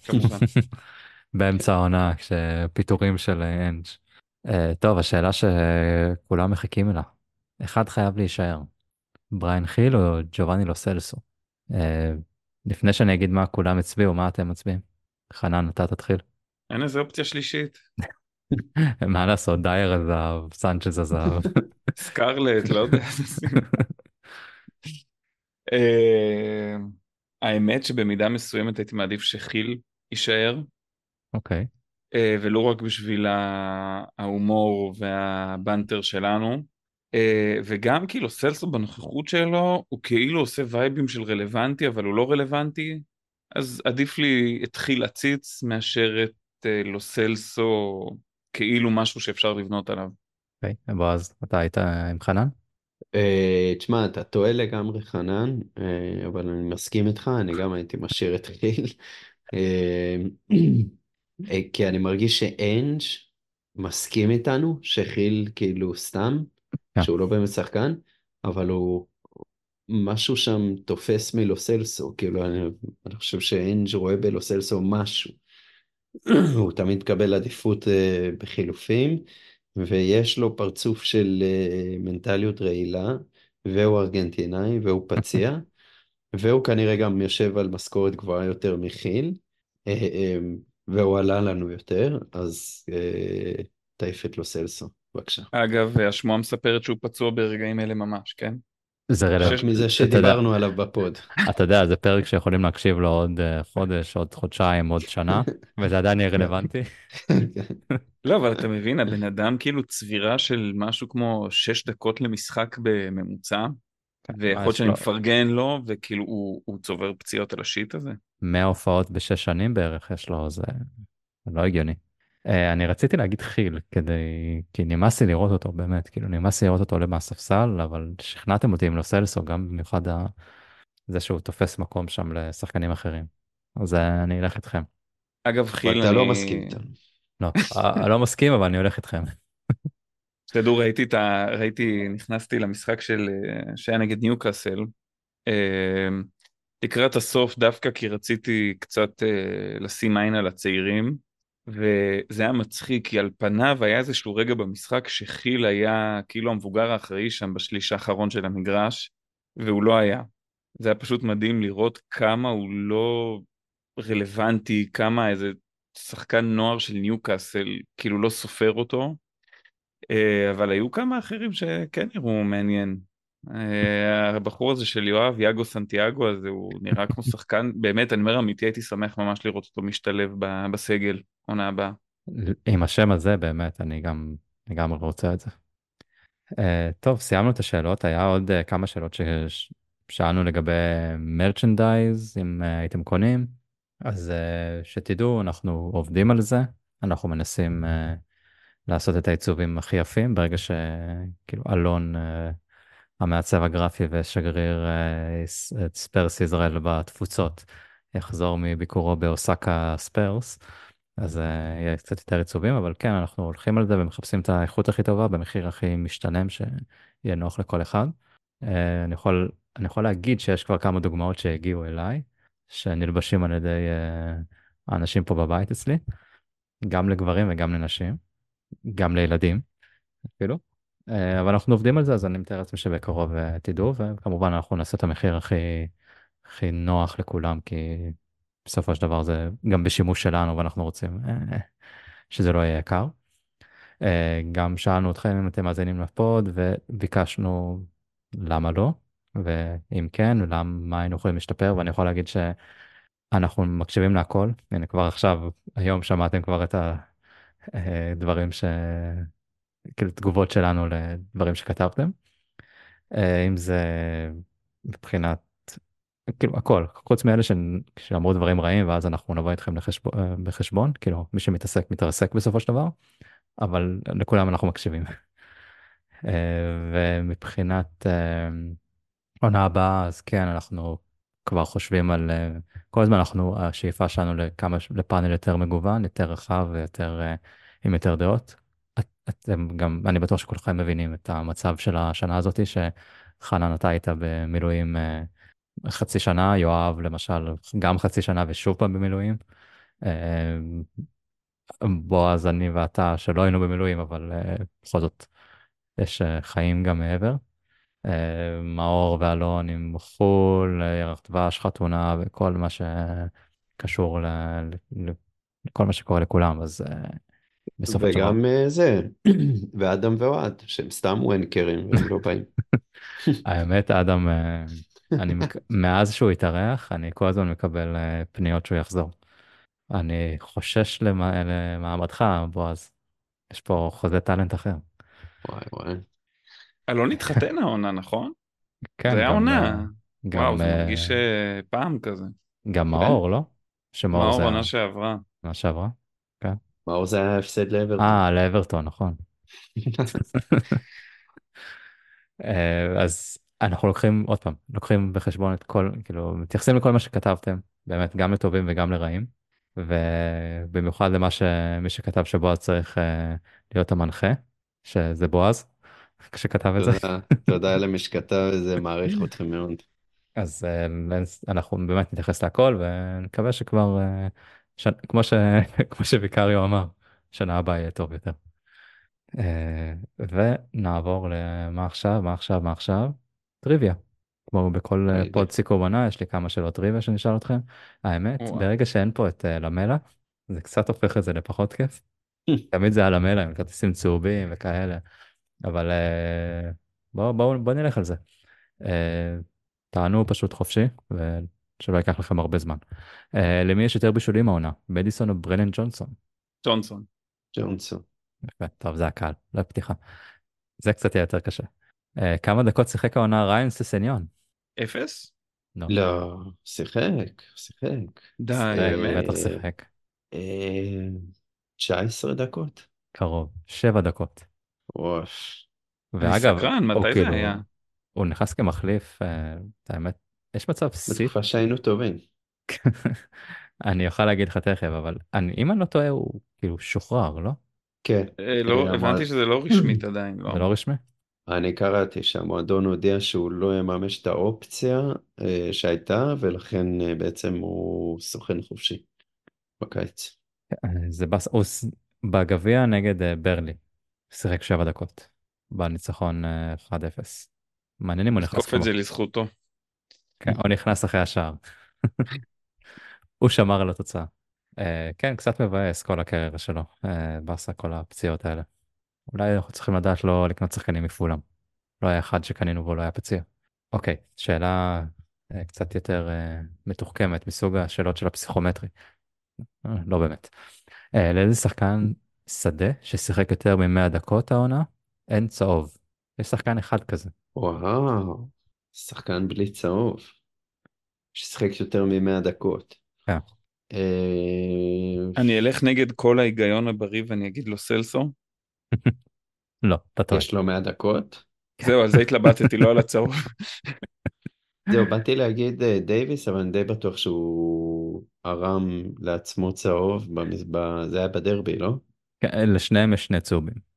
<laughs> באמצע העונה, כשפיטורים של אנג'. אה, טוב, השאלה שכולם מחכים לה. אחד חייב להישאר, בריין חיל או ג'ובאני לו סלסו? אה, לפני שאני אגיד מה כולם הצביעו, מה אתם מצביעים? חנן, אתה תתחיל. אין איזה אופציה שלישית. <laughs> מה לעשות, דייר עזב, סנצ'ז עזב. סקרלט, לא יודע. <laughs> אה, האמת שבמידה מסוימת הייתי מעדיף שחיל יישאר. אוקיי. אה, ולא רק בשביל ההומור והבנטר שלנו. אה, וגם כאילו סלסו בנוכחות שלו הוא כאילו עושה וייבים של רלוונטי אבל הוא לא רלוונטי אז עדיף לי את חיל עציץ מאשר את לו סלסו כאילו משהו שאפשר לבנות עליו. אוקיי, בועז, אתה היית עם חנן? אה, תשמע, אתה טועה לגמרי חנן, אה, אבל אני מסכים איתך, אני גם הייתי משאיר את חיל. אה, כי אני מרגיש שאנג' מסכים איתנו, שחיל כאילו סתם, כן. שהוא לא באמת שחקן, אבל הוא, משהו שם תופס מלוסלסו, כאילו אני, אני חושב שאנג' רואה בלוסלסו משהו. <clears throat> הוא תמיד מקבל עדיפות בחילופים, ויש לו פרצוף של אה, מנטליות רעילה, והוא ארגנטינאי, והוא פציע, והוא כנראה גם יושב על משכורת גבוהה יותר מכיל, אה, אה, והוא עלה לנו יותר, אז תעיף את לוסלסו, בבקשה. אגב, השמועה מספרת שהוא פצוע ברגעים אלה ממש, כן? זה רלוונטי. מזה אתה יודע- שדיברנו עליו בפוד. אתה יודע, זה פרק שיכולים להקשיב לו עוד אה, חודש, עוד חודשיים, עוד שנה, <laughs> וזה עדיין יהיה רלוונטי. <laughs> לא, אבל אתה מבין, הבן אדם כאילו צבירה של משהו כמו שש דקות למשחק בממוצע, ויכול להיות שאני לו- מפרגן לו, וכאילו הוא, הוא צובר פציעות על השיט הזה. 100 הופעות בשש שנים בערך יש לו, זה לא הגיוני. אה, אני רציתי להגיד חיל, כדי, כי נמאס לי לראות אותו באמת, כאילו נמאס לי לראות אותו עולה מהספסל, אבל שכנעתם אותי עם לוסלסו, גם במיוחד ה... זה שהוא תופס מקום שם לשחקנים אחרים. אז אה, אני אלך איתכם. אגב, חיל, ואתה אני... לא מסכים איתנו. לא, אה, אני לא מסכים, אבל אני הולך איתכם. שתדעו, ראיתי את ה... ראיתי, נכנסתי למשחק של... אה, שהיה נגד ניוקאסל, אה, לקראת הסוף דווקא כי רציתי קצת אה, לשים עין על הצעירים, וזה היה מצחיק, כי על פניו היה איזשהו רגע במשחק שחיל היה כאילו המבוגר האחראי שם בשליש האחרון של המגרש, והוא לא היה. זה היה פשוט מדהים לראות כמה הוא לא רלוונטי, כמה איזה שחקן נוער של ניוקאסל כאילו לא סופר אותו. אה, אבל היו כמה אחרים שכן נראו מעניין. אה, הבחור הזה של יואב, יאגו סנטיאגו הזה, הוא נראה כמו שחקן, באמת, אני אומר אמיתי, הייתי שמח ממש לראות אותו משתלב בסגל, עונה הבאה. עם השם הזה באמת, אני גם לגמרי רוצה את זה. Uh, טוב, סיימנו את השאלות, היה עוד uh, כמה שאלות ששאלנו לגבי מרצ'נדייז, אם uh, הייתם קונים, אז uh, שתדעו, אנחנו עובדים על זה, אנחנו מנסים uh, לעשות את העיצובים הכי יפים, ברגע שכאילו אלון, uh, המעצב הגרפי ושגריר את ספרס ישראל בתפוצות, יחזור מביקורו באוסקה ספרס. אז uh, יהיה קצת יותר עיצובים, אבל כן, אנחנו הולכים על זה ומחפשים את האיכות הכי טובה במחיר הכי משתלם, שיהיה נוח לכל אחד. Uh, אני יכול, אני יכול להגיד שיש כבר כמה דוגמאות שהגיעו אליי, שנלבשים על ידי האנשים פה בבית אצלי, גם לגברים וגם לנשים, גם לילדים אפילו. Uh, אבל אנחנו עובדים על זה, אז אני מתאר לעצמי שבקרוב uh, תדעו, וכמובן אנחנו נעשה את המחיר הכי, הכי נוח לכולם, כי בסופו של דבר זה גם בשימוש שלנו ואנחנו רוצים אה, שזה לא יהיה יקר. אה, גם שאלנו אתכם אם אתם מאזינים לפוד וביקשנו למה לא, ואם כן, למה, מה היינו יכולים להשתפר, ואני יכול להגיד שאנחנו מקשיבים להכל. הנה כבר עכשיו, היום שמעתם כבר את הדברים ש... כאילו תגובות שלנו לדברים שכתבתם. אה, אם זה מבחינת כאילו הכל חוץ מאלה ש... שאמרו דברים רעים ואז אנחנו נבוא איתכם לחשב... בחשבון כאילו מי שמתעסק מתרסק בסופו של דבר אבל לכולם אנחנו מקשיבים. ומבחינת עונה הבאה אז כן אנחנו כבר חושבים על כל הזמן אנחנו השאיפה שלנו לכמה לפאנל יותר מגוון יותר רחב ויותר עם יותר דעות. את, אתם גם אני בטוח שכולכם מבינים את המצב של השנה הזאתי שחנן אתה היית במילואים. חצי שנה, יואב למשל גם חצי שנה ושוב פעם במילואים. בועז, אני ואתה שלא היינו במילואים, אבל בכל זאת יש חיים גם מעבר. מאור ואלון עם חו"ל, ירח דבש, חתונה וכל מה שקשור לכל מה שקורה לכולם, אז בסופו של דבר. וגם זה, ואדם ואוהד, שהם סתם וונקרים והם לא באים. <laughs> האמת, אדם... אני, מאז שהוא התארח, אני כל הזמן מקבל פניות שהוא יחזור. אני חושש למע- למעמדך, בועז. יש פה חוזה טאלנט אחר. וואי וואי. אלון התחתן העונה, נכון? כן, זה היה גם, עונה. אה, גם, וואו, זה אה, מרגיש אה, פעם כזה. גם מאור, לא? שמאור מאור זה עונה שעברה. מה שעברה. מאור זה היה הפסד לאברטון. אה, לאברטון, נכון. אה, אז אנחנו לוקחים, עוד פעם, לוקחים בחשבון את כל, כאילו, מתייחסים לכל מה שכתבתם, באמת, גם לטובים וגם לרעים, ובמיוחד למה שמי שכתב שבועז צריך אה, להיות המנחה, שזה בועז, שכתב את זה. תודה, תודה למי שכתב את זה, מעריך אתכם מאוד. אז אה, אנחנו באמת נתייחס להכל, ונקווה שכבר, ש... כמו, ש... <laughs> כמו שוויקריו אמר, שנה הבאה יהיה טוב יותר. אה, ונעבור למה עכשיו, מה עכשיו, מה עכשיו? טריוויה. כמו בכל אה. פוד סיכום עונה, יש לי כמה שאלות טריוויה שאני אשאל אתכם. האמת. ברגע שאין פה את אה, למלה, זה קצת הופך את זה לפחות כיף. <laughs> תמיד זה על המלה עם כרטיסים צהובים וכאלה, אבל בואו בוא, בוא נלך על זה. תענו פשוט חופשי, ושלא ייקח לכם הרבה זמן. אה, למי יש יותר בישולים העונה? מדיסון או ברנן ג'ונסון? ג'ונסון. ג'ונסון. יפה, טוב, זה הקל, לא פתיחה. זה קצת יהיה יותר קשה. Uh, כמה דקות שיחק העונה ריין ססניון? אפס? לא. לא, שיחק, שיחק. די, באמת. בטח שיחק. אה, 19 דקות. קרוב, שבע דקות. וואו. ואגב, סקרן, הוא מתי זה כאילו- היה? הוא נכנס כמחליף, אה, את האמת, יש מצב סיט, בתקופה שהיינו טובים. <laughs> אני אוכל להגיד לך תכף, אבל אני, אם אני לא טועה, הוא כאילו שוחרר, לא? כן, אה, לא, הבנתי שזה לא רשמית עדיין. לא. זה לא רשמי? אני קראתי שהמועדון הודיע שהוא לא יממש את האופציה אה, שהייתה, ולכן אה, בעצם הוא סוכן חופשי בקיץ. זה בס... הוא בגביע נגד ברלי, שיחק שבע דקות, בניצחון אה, 1-0. מעניין אם הוא נכנס זקוף את זה. לזכותו. כן, הוא נכנס אחרי השער. הוא שמר על התוצאה. אה, כן, קצת מבאס כל הקריירה שלו, אה, באסה כל הפציעות האלה. אולי אנחנו צריכים לדעת לא לקנות שחקנים מפולם. לא היה אחד שקנינו והוא לא היה פציע. אוקיי, שאלה אה, קצת יותר אה, מתוחכמת מסוג השאלות של הפסיכומטרי. אה, לא באמת. אה, לאיזה שחקן שדה ששיחק יותר מ-100 דקות העונה? אין צהוב. יש שחקן אחד כזה. וואו, שחקן בלי צהוב, ששיחק יותר מ-100 דקות. כן. אה, אני אלך נגד כל ההיגיון הבריא ואני אגיד לו סלסו. <laughs> לא, אתה טועה. יש לו 100 דקות? זהו, על זה התלבטתי, לא על הצהוב. <laughs> זהו, באתי להגיד אה, דייוויס, אבל אני די בטוח שהוא ערם לעצמו צהוב, זה היה בדרבי, לא? כן, לשניהם יש שני צהובים.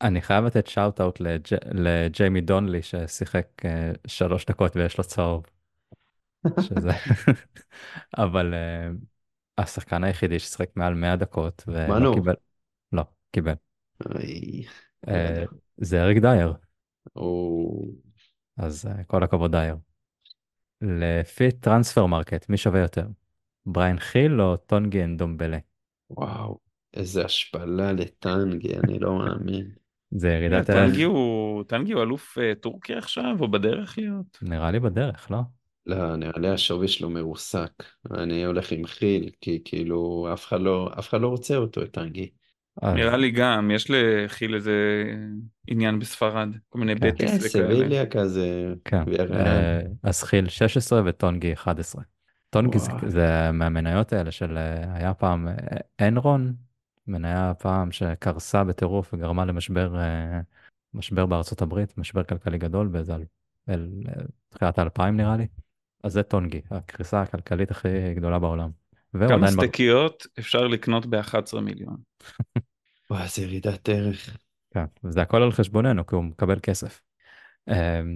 אני חייב לתת shout out לג'יימי דונלי ששיחק אה, שלוש דקות ויש לו צהוב. <laughs> שזה... <laughs> אבל אה, השחקן היחידי ששיחק מעל 100 דקות ולא. קיבל... לא, קיבל. אה. זה אריק דייר, הוא... אז כל הכבוד דייר. לפי Transfermarkt, מי שווה יותר? בריאן חיל או טונגי אנדומבלה? וואו, איזה השפלה לטנגי, אני לא מאמין. זה ירידת ערך, אה, טנגי הוא טנגי הוא אלוף אה, טורקיה עכשיו, או בדרך להיות? נראה לי בדרך, לא? לא, נראה לי השווי שלו מרוסק. אני הולך עם חיל, כי כאילו אף אחד לא, אף אחד לא רוצה אותו, את טנגי. אז- נראה לי גם, יש לכיל איזה עניין בספרד, כל מיני כן. בטיס כן, וכאלה. סביליה כזה. כן. אה, אז חיל 16 וטונגי 11. טונגי זה- מהמניות האלה של אה, היה פעם אה, אנרון, מניה פעם שקרסה בטירוף וגרמה למשבר אה, משבר בארצות הברית, משבר כלכלי גדול באיזה אל- אל- אה, תחילת האלפיים נראה לי. אז זה טונגי, הקריסה הכלכלית הכי גדולה בעולם. כמה סטקיות אפשר לקנות ב-11 מיליון? <laughs> וואי, איזה ירידת ערך. כן, וזה הכל על חשבוננו, כי הוא מקבל כסף. אמ,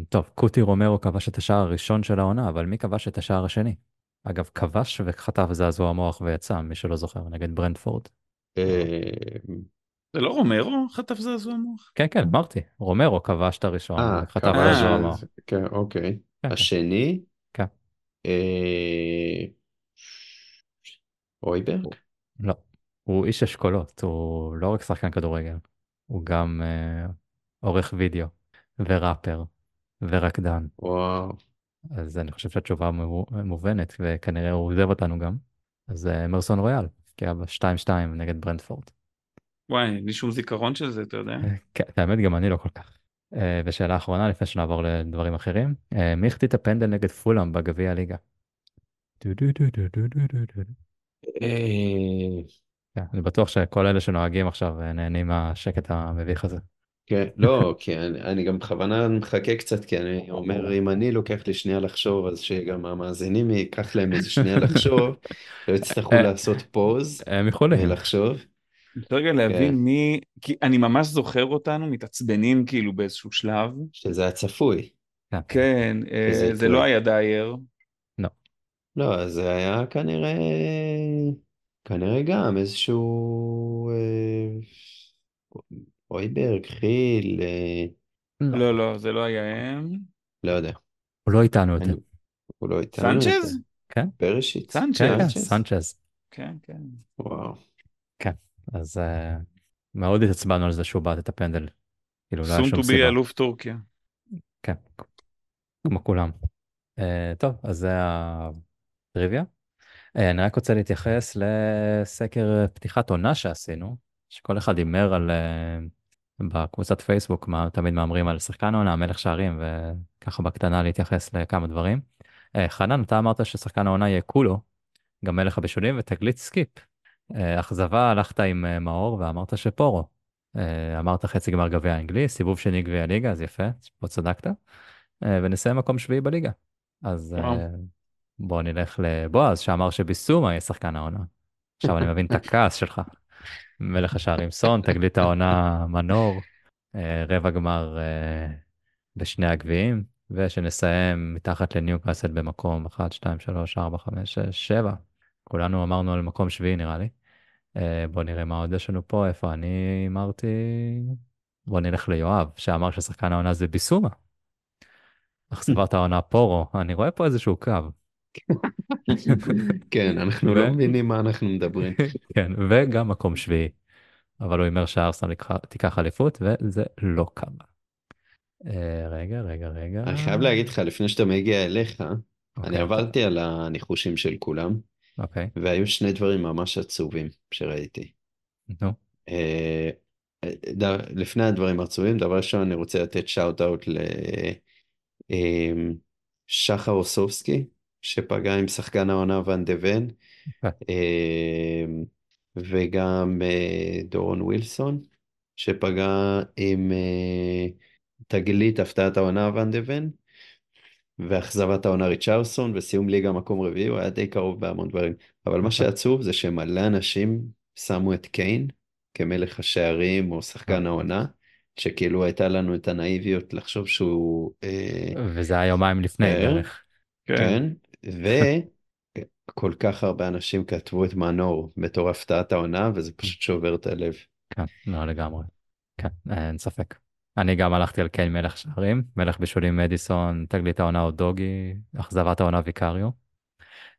טוב, קוטי רומרו כבש את השער הראשון של העונה, אבל מי כבש את השער השני? אגב, כבש וחטף זעזוע מוח ויצא, מי שלא זוכר, נגד ברנדפורד. אה, זה לא רומרו חטף זעזוע מוח? כן, כן, אמרתי, רומרו כבש את הראשון, אה, כמה זעזוע אה, מוח. כן, אוקיי. כן, כן. השני? כן. אה, אויברג? לא, הוא איש אשכולות, הוא לא רק שחקן כדורגל, הוא גם אה, עורך וידאו, וראפר, ורקדן. וואו. אז אני חושב שהתשובה מו- מובנת, וכנראה הוא עוזב אותנו גם. אז אה, אמרסון רויאל, כי היה ב-2-2 נגד ברנדפורד. וואי, אין לי שום זיכרון של זה, אתה יודע. אה, כן, האמת גם אני לא כל כך. אה, ושאלה אחרונה, לפני שנעבור לדברים אחרים, אה, מי החטיא את הפנדל נגד פולאם בגביע הליגה? כן, אני בטוח שכל אלה שנוהגים עכשיו נהנים מהשקט המביך הזה. כן, לא, כי אני, אני גם בכוונה מחכה קצת, כי אני אומר, אם אני לוקח לי שנייה לחשוב, אז שגם המאזינים ייקח להם איזה שנייה <laughs> לחשוב, לא יצטרכו אה, לעשות פוז הם יכולים. ולחשוב. רגע כן, להבין מי, כי אני ממש זוכר אותנו מתעצבנים כאילו באיזשהו שלב. שזה היה צפוי. כן. כן, אה, זה. לא היה דייר. לא. לא, אז זה היה כנראה, כנראה גם איזשהו אה, אויברג, חיל, אה, לא. לא, לא, זה לא היה הם. לא יודע, הוא לא איתנו יותר. אני, הוא לא איתנו יותר. סנצ'ז? כן? פרשיץ? כן, סנצ'ז. כן, סנצ'ז? סנצ'ז. כן, כן. וואו. כן. אז אה, מאוד התעצבנו על זה שהוא בעט את הפנדל. כאילו לא היה soon שום be סיבה. אלוף טורקיה. כן, כמו כולם. אה, טוב, אז זה הטריוויה. אה, אני רק רוצה להתייחס לסקר פתיחת עונה שעשינו, שכל אחד הימר על, אה, בקבוצת פייסבוק, מה תמיד מהמרים על שחקן העונה, מלך שערים, וככה בקטנה להתייחס לכמה דברים. אה, חנן, אתה אמרת ששחקן העונה יהיה קולו, גם מלך הבישולים ותגלית סקיפ. אה, אכזבה, הלכת עם אה, מאור ואמרת שפורו. אמרת חצי גמר גביע האנגלי, סיבוב שני גביע הליגה, אז יפה, פה צדקת. ונסיים מקום שביעי בליגה. אז בואו נלך לבועז, שאמר שביסומה יהיה שחקן העונה. עכשיו אני מבין את הכעס שלך. מלך השערים סון, תגלית העונה מנור, אה, רבע גמר אה, בשני הגביעים, ושנסיים מתחת לניוקאסל במקום 1, 2, 3, 4, 5, 6, 7. כולנו אמרנו על מקום שביעי נראה לי. אה, בוא נראה מה עוד יש לנו פה, איפה אני אמרתי... בוא נלך ליואב, שאמר ששחקן העונה זה ביסומה. <laughs> אכזבת העונה פורו, אני רואה פה איזשהו קו. <laughs> כן, אנחנו לא מבינים מה אנחנו מדברים. <laughs> כן, וגם מקום שביעי. אבל הוא הימר שארסנל תיקח אליפות, וזה לא קרה. אה, רגע, רגע, רגע. אני חייב להגיד לך, לפני שאתה מגיע אליך, אני אוקיי, עברתי על הניחושים של כולם, אוקיי, והיו שני דברים ממש עצובים שראיתי. נו, אה, ד- לפני הדברים העצובים, דבר ראשון אני רוצה לתת שאוט אאוט לשחר אוסובסקי, שפגע עם שחקן העונה ואן דה ון, יפה. אה, וגם אה, דורון ווילסון, שפגע עם אה, תגלית הפתעת העונה ואן דה ון, ואכזבת העונה ריצ'רסון, וסיום ליגה מקום רביעי, הוא היה די קרוב בהמון דברים. אבל מה יפה. שעצוב זה שמלא אנשים שמו את קיין כמלך השערים או שחקן העונה, שכאילו הייתה לנו את הנאיביות לחשוב שהוא... אה, וזה היה יומיים לפני בערך. כן. וכל כך הרבה אנשים כתבו את מנור בתור הפתעת העונה, וזה פשוט שובר את הלב. כן, לא לגמרי. כן, אין ספק. אני גם הלכתי על קיין מלך שערים, מלך בישולים מדיסון, תגלית העונה או דוגי, אכזבת העונה ויקריו.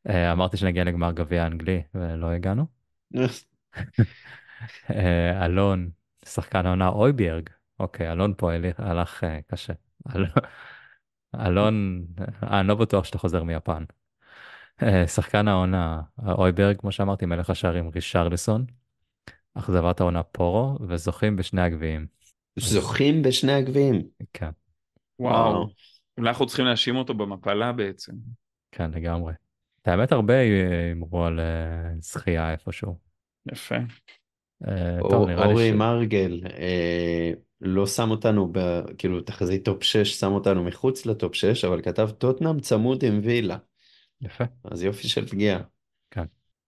אה, אמרתי שנגיע לגמר גביע האנגלי ולא הגענו. <laughs> אה, אלון, שחקן העונה אויביארג. אוקיי, אלון פה הלך אה, קשה. אל- אלון, אה, אני לא בטוח שאתה חוזר מיפן. אה, שחקן העונה אויברג, כמו שאמרתי, מלך השערים רישרליסון, אכזבת העונה פורו, וזוכים בשני הגביעים. זוכים בשני הגביעים. כן, וואו. אולי אנחנו צריכים להאשים אותו במפלה בעצם. כן, לגמרי. האמת, הרבה הימרו על אה, זכייה איפשהו. יפה. אה, טוב, אור- נראה לי אורי. מרגל אה, לא שם אותנו, ב, כאילו תחזית top 6 שם אותנו מחוץ ל top 6, אבל כתב טוטנאם צמוד עם וילה, יפה, אז יופי של פגיעה. כן.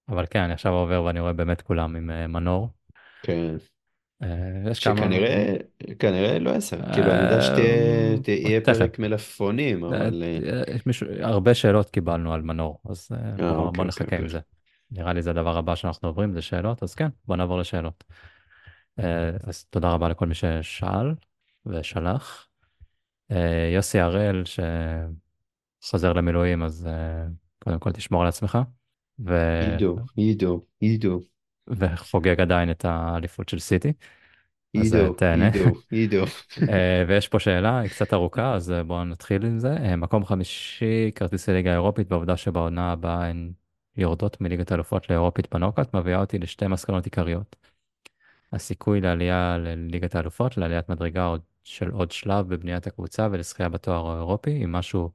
אבל כן, אני עכשיו עובר ואני רואה באמת כולם עם אה, מנור. כן, אה. שכנראה כנראה לא יעשה, כאילו אני יודע אה, שתהיה. פרק מלפפונים, אה, אבל אה, יש מישהו, הרבה שאלות קיבלנו על מנור, אז אה, אה, בוא, אוקיי, בוא נחכה עם. זה. נראה לי זה הדבר הבא שאנחנו עוברים, זה שאלות, אז כן, בוא נעבור לשאלות. אה, אז תודה רבה לכל מי ששאל ושלח. אה, יוסי הראל, שחוזר למילואים, אז אה, קודם כל תשמור על עצמך, ו... עידו, עידו, עידו, וחוגג עדיין את האליפות של סיטי, אז עידו, תהנה. עידו, <laughs> עידו. אה, ויש פה שאלה, היא קצת ארוכה, אז בואו נתחיל עם זה. מקום חמישי, כרטיס לליגה האירופית, בעובדה שבעונה הבאה אין יורדות מליגת האלופות לאירופית בנוקאוט מביאה אותי לשתי מסקנות עיקריות. הסיכוי לעלייה לליגת האלופות, לעליית מדרגה עוד, של עוד שלב בבניית הקבוצה ולזכייה בתואר האירופי, היא משהו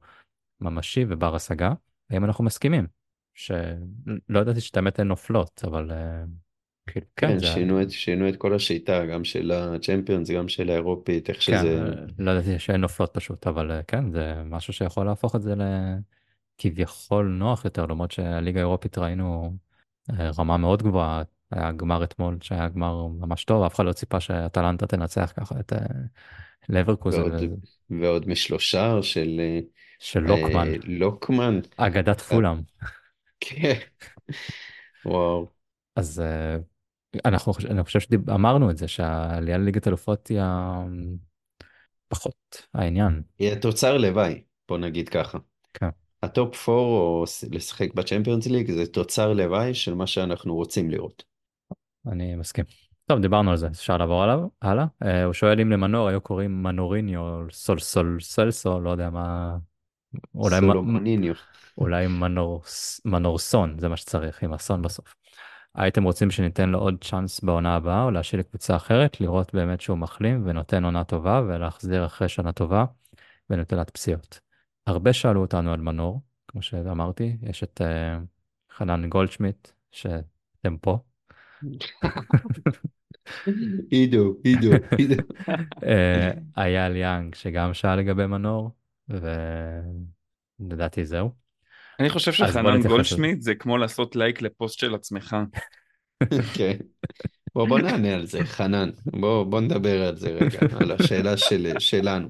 ממשי ובר השגה. האם אנחנו מסכימים? שלא ידעתי שאת האמת הן נופלות, אבל אה, כאילו, כן, כן, זה... שינו את, שינו את כל השיטה, גם של הצ'מפיונס, גם של האירופית, איך כן, שזה... אה, לא ידעתי שהן נופלות פשוט, אבל אה, כן, זה משהו שיכול להפוך את זה לכביכול נוח יותר, למרות שהליגה האירופית ראינו רמה מאוד גבוהה, היה גמר אתמול שהיה גמר ממש טוב, אף אחד לא ציפה שאטלנטה תנצח ככה את אה, לברקוזן ועוד, ו- ועוד משלושה של אה, של לוקמן, אה, לוקמן. אגדת פולאם. כן. וואו. אז אה, אנחנו, אני חושב שאמרנו את זה, שהעלייה לליגת אלופות היא פחות העניין. היא התוצר לוואי, בוא נגיד ככה. כן. ה top 4 או לשחק בצ'מפיונס ליג זה תוצר לוואי של מה שאנחנו רוצים לראות. אני מסכים. טוב, דיברנו על זה, אפשר לעבור עליו, הלאה. אה, הוא שואל אם למנור היו קוראים מנוריניו, סול סול סלסו, לא יודע מה, אולי, סולומוניניו. אולי מנור, מנורסון, זה מה שצריך, עם אסון בסוף. הייתם רוצים שניתן לו עוד צ'אנס בעונה הבאה, או להשאיר לקבוצה אחרת, לראות באמת שהוא מחלים ונותן עונה טובה, ולהחזיר אחרי שנה טובה ונטילת פציעות. הרבה שאלו אותנו על מנור, כמו שאמרתי, יש את אה, חנן גולדשמיט, שאתם פה. <laughs> עידו, עידו, עידו. אה, אייל יאנג שגם שאל לגבי מנור, ולדעתי זהו. אני חושב שחנן. גולדשמיט זה כמו לעשות לייק לפוסט של עצמך. כן. בוא, בוא נענה על זה, חנן. בוא, בוא נדבר על זה רגע, על השאלה של, שלנו.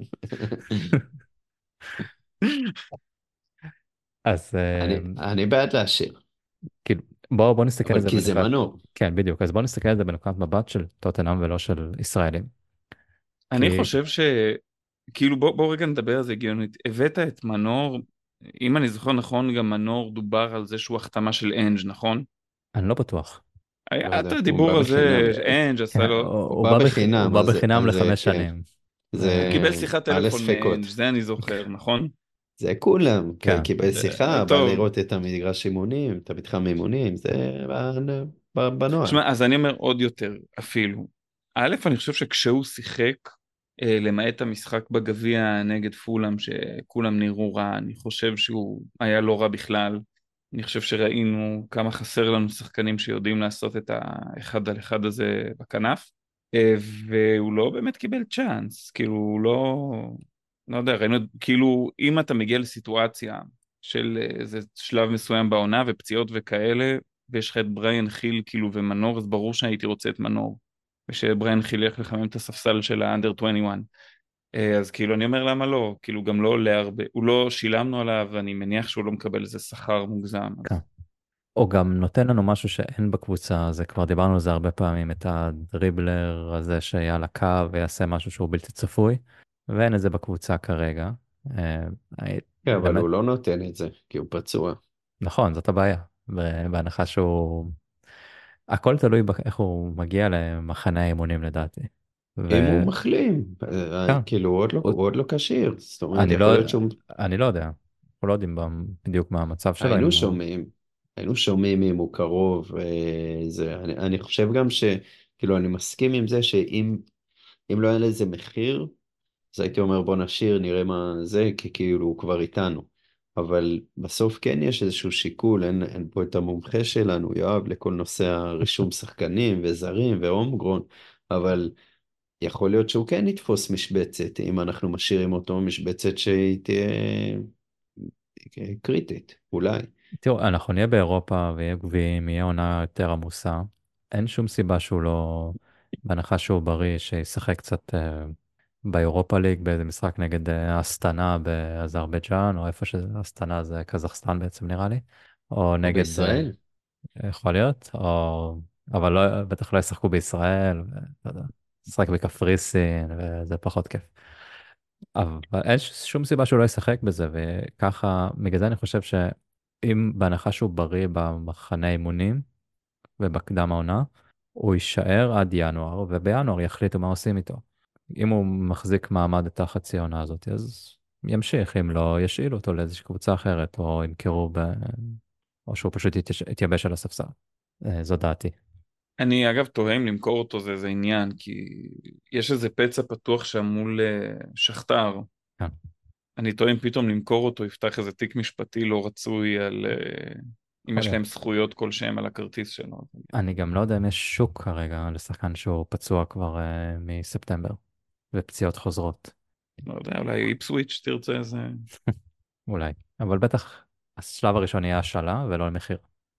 אז אה, אני, אני בעד להשאיר, כאילו, בואו בוא נסתכל על אבל זה כי זה מנור. כן, בדיוק, אז בואו נסתכל על זה בנקודת מבט של טוטנאם ולא של ישראלים. אני כי- חושב ש... כאילו בוא, בוא רגע נדבר על זה הגיונית. הבאת את מנור, אם אני זוכר נכון, גם מנור דובר על זה שהוא החתמה של אנג', נכון? אני לא בטוח. היה יודע, את הוא הדיבור בא על זה, בחינם. אנג' עשה כן, לו, הוא הוא הוא בא בא בח- בחינם, הוא בא אז- בחינם לחמש כן. שנים. זה קיבל שיחת טלפון. מאנג', זה אני זוכר, נכון? זה כולם, כן. קיבל שיחה, בא. לראות את המגרש אימונים, את המתחם אימונים, זה ב- ב- בנוהל. תשמע, אז אני אומר עוד יותר אפילו. א', אני חושב שכשהוא שיחק, אה, למעט המשחק בגביע נגד פולאם, שכולם נראו רע, אני חושב שהוא היה לא רע בכלל. אני חושב שראינו כמה חסר לנו שחקנים שיודעים לעשות את האחד על אחד הזה בכנף, אה, והוא לא באמת קיבל צ'אנס, כאילו הוא לא, לא יודע, ראינו, כאילו אם אתה מגיע לסיטואציה של איזה שלב מסוים בעונה ופציעות וכאלה, ויש לך את בריאן חיל כאילו ומנור, אז ברור שהייתי רוצה את מנור, ושבריאן חיל ילך לחמם את הספסל של האנדר 21. אה, אז כאילו אני אומר למה לא, כאילו גם לא עולה הרבה, הוא לא שילמנו עליו ואני מניח שהוא לא מקבל איזה שכר מוגזם. כן. או גם נותן לנו משהו שאין בקבוצה, זה כבר דיברנו על זה הרבה פעמים, את הדריבלר הזה שיהיה על הקו ויעשה משהו שהוא בלתי צפוי, ואין את זה בקבוצה כרגע. אה, כן, אבל באמת- הוא לא נותן את זה, כי הוא פצוע. נכון, זאת הבעיה. בהנחה שהוא... הכל תלוי באיך הוא מגיע למחנה האימונים לדעתי. ו- אם הוא מחלים, אה, כן. כאילו הוא עוד לא- הוא- הוא עוד לא כשיר, זאת אומרת, אני לא- שהוא... אני לא יודע, אנחנו לא יודעים בדיוק מה המצב שלו. היינו הוא- שומעים, היינו שומעים אם הוא קרוב, אה, זה, אני, אני חושב גם ש... כאילו, אני מסכים עם זה שאם אם לא היה לזה מחיר, אז הייתי אומר בוא נשאיר, נראה מה זה, כי כאילו הוא כבר איתנו. אבל בסוף כן יש איזשהו שיקול, אין, אין פה את המומחה שלנו, יואב, לכל נושא הרישום <laughs> שחקנים וזרים והומגרון, אבל יכול להיות שהוא כן יתפוס משבצת, אם אנחנו משאירים אותו משבצת שהיא תהיה קריטית, אולי. תראו, אנחנו נהיה באירופה ויהיה גביעים, יהיה עונה יותר עמוסה. אין שום סיבה שהוא לא, בהנחה שהוא בריא, שישחק קצת אה, באירופה ליג באיזה משחק נגד אה, אסטנה באזרבייג'אן, או איפה שזה, אסטנה זה קזחסטן בעצם נראה לי, או נגד... בישראל? אה, יכול להיות, או... אבל לא, בטח לא ישחקו בישראל, יודע, ישחק בקפריסין, וזה פחות כיף. אבל אין שום סיבה שהוא לא ישחק בזה, וככה, בגלל זה אני חושב שאם בהנחה שהוא בריא במחנה אימונים ובקדם העונה, הוא יישאר עד ינואר, ובינואר יחליטו מה עושים איתו. אם הוא מחזיק מעמד את החצי העונה הזאת, אז ימשיך, אם לא, ישאילו אותו לאיזושהי קבוצה אחרת, או ימכרו ב... או שהוא פשוט יתייבש על הספסל. אה, זו דעתי. אני אגב תוהה אם למכור אותו זה איזה עניין, כי יש איזה פצע פתוח שם מול אה, שכתר. כן. אני תוהה אם פתאום למכור אותו יפתח איזה תיק משפטי לא רצוי על... אה, אם יש יכול להם זכויות כלשהם על הכרטיס שלו. אני גם לא יודע אם יש שוק כרגע לשחקן שהוא פצוע כבר מספטמבר, ופציעות חוזרות. לא יודע, אולי איפסוויץ' תרצה איזה... <laughs> אולי. אבל בטח השלב הראשון יהיה השאלה ולא למחיר.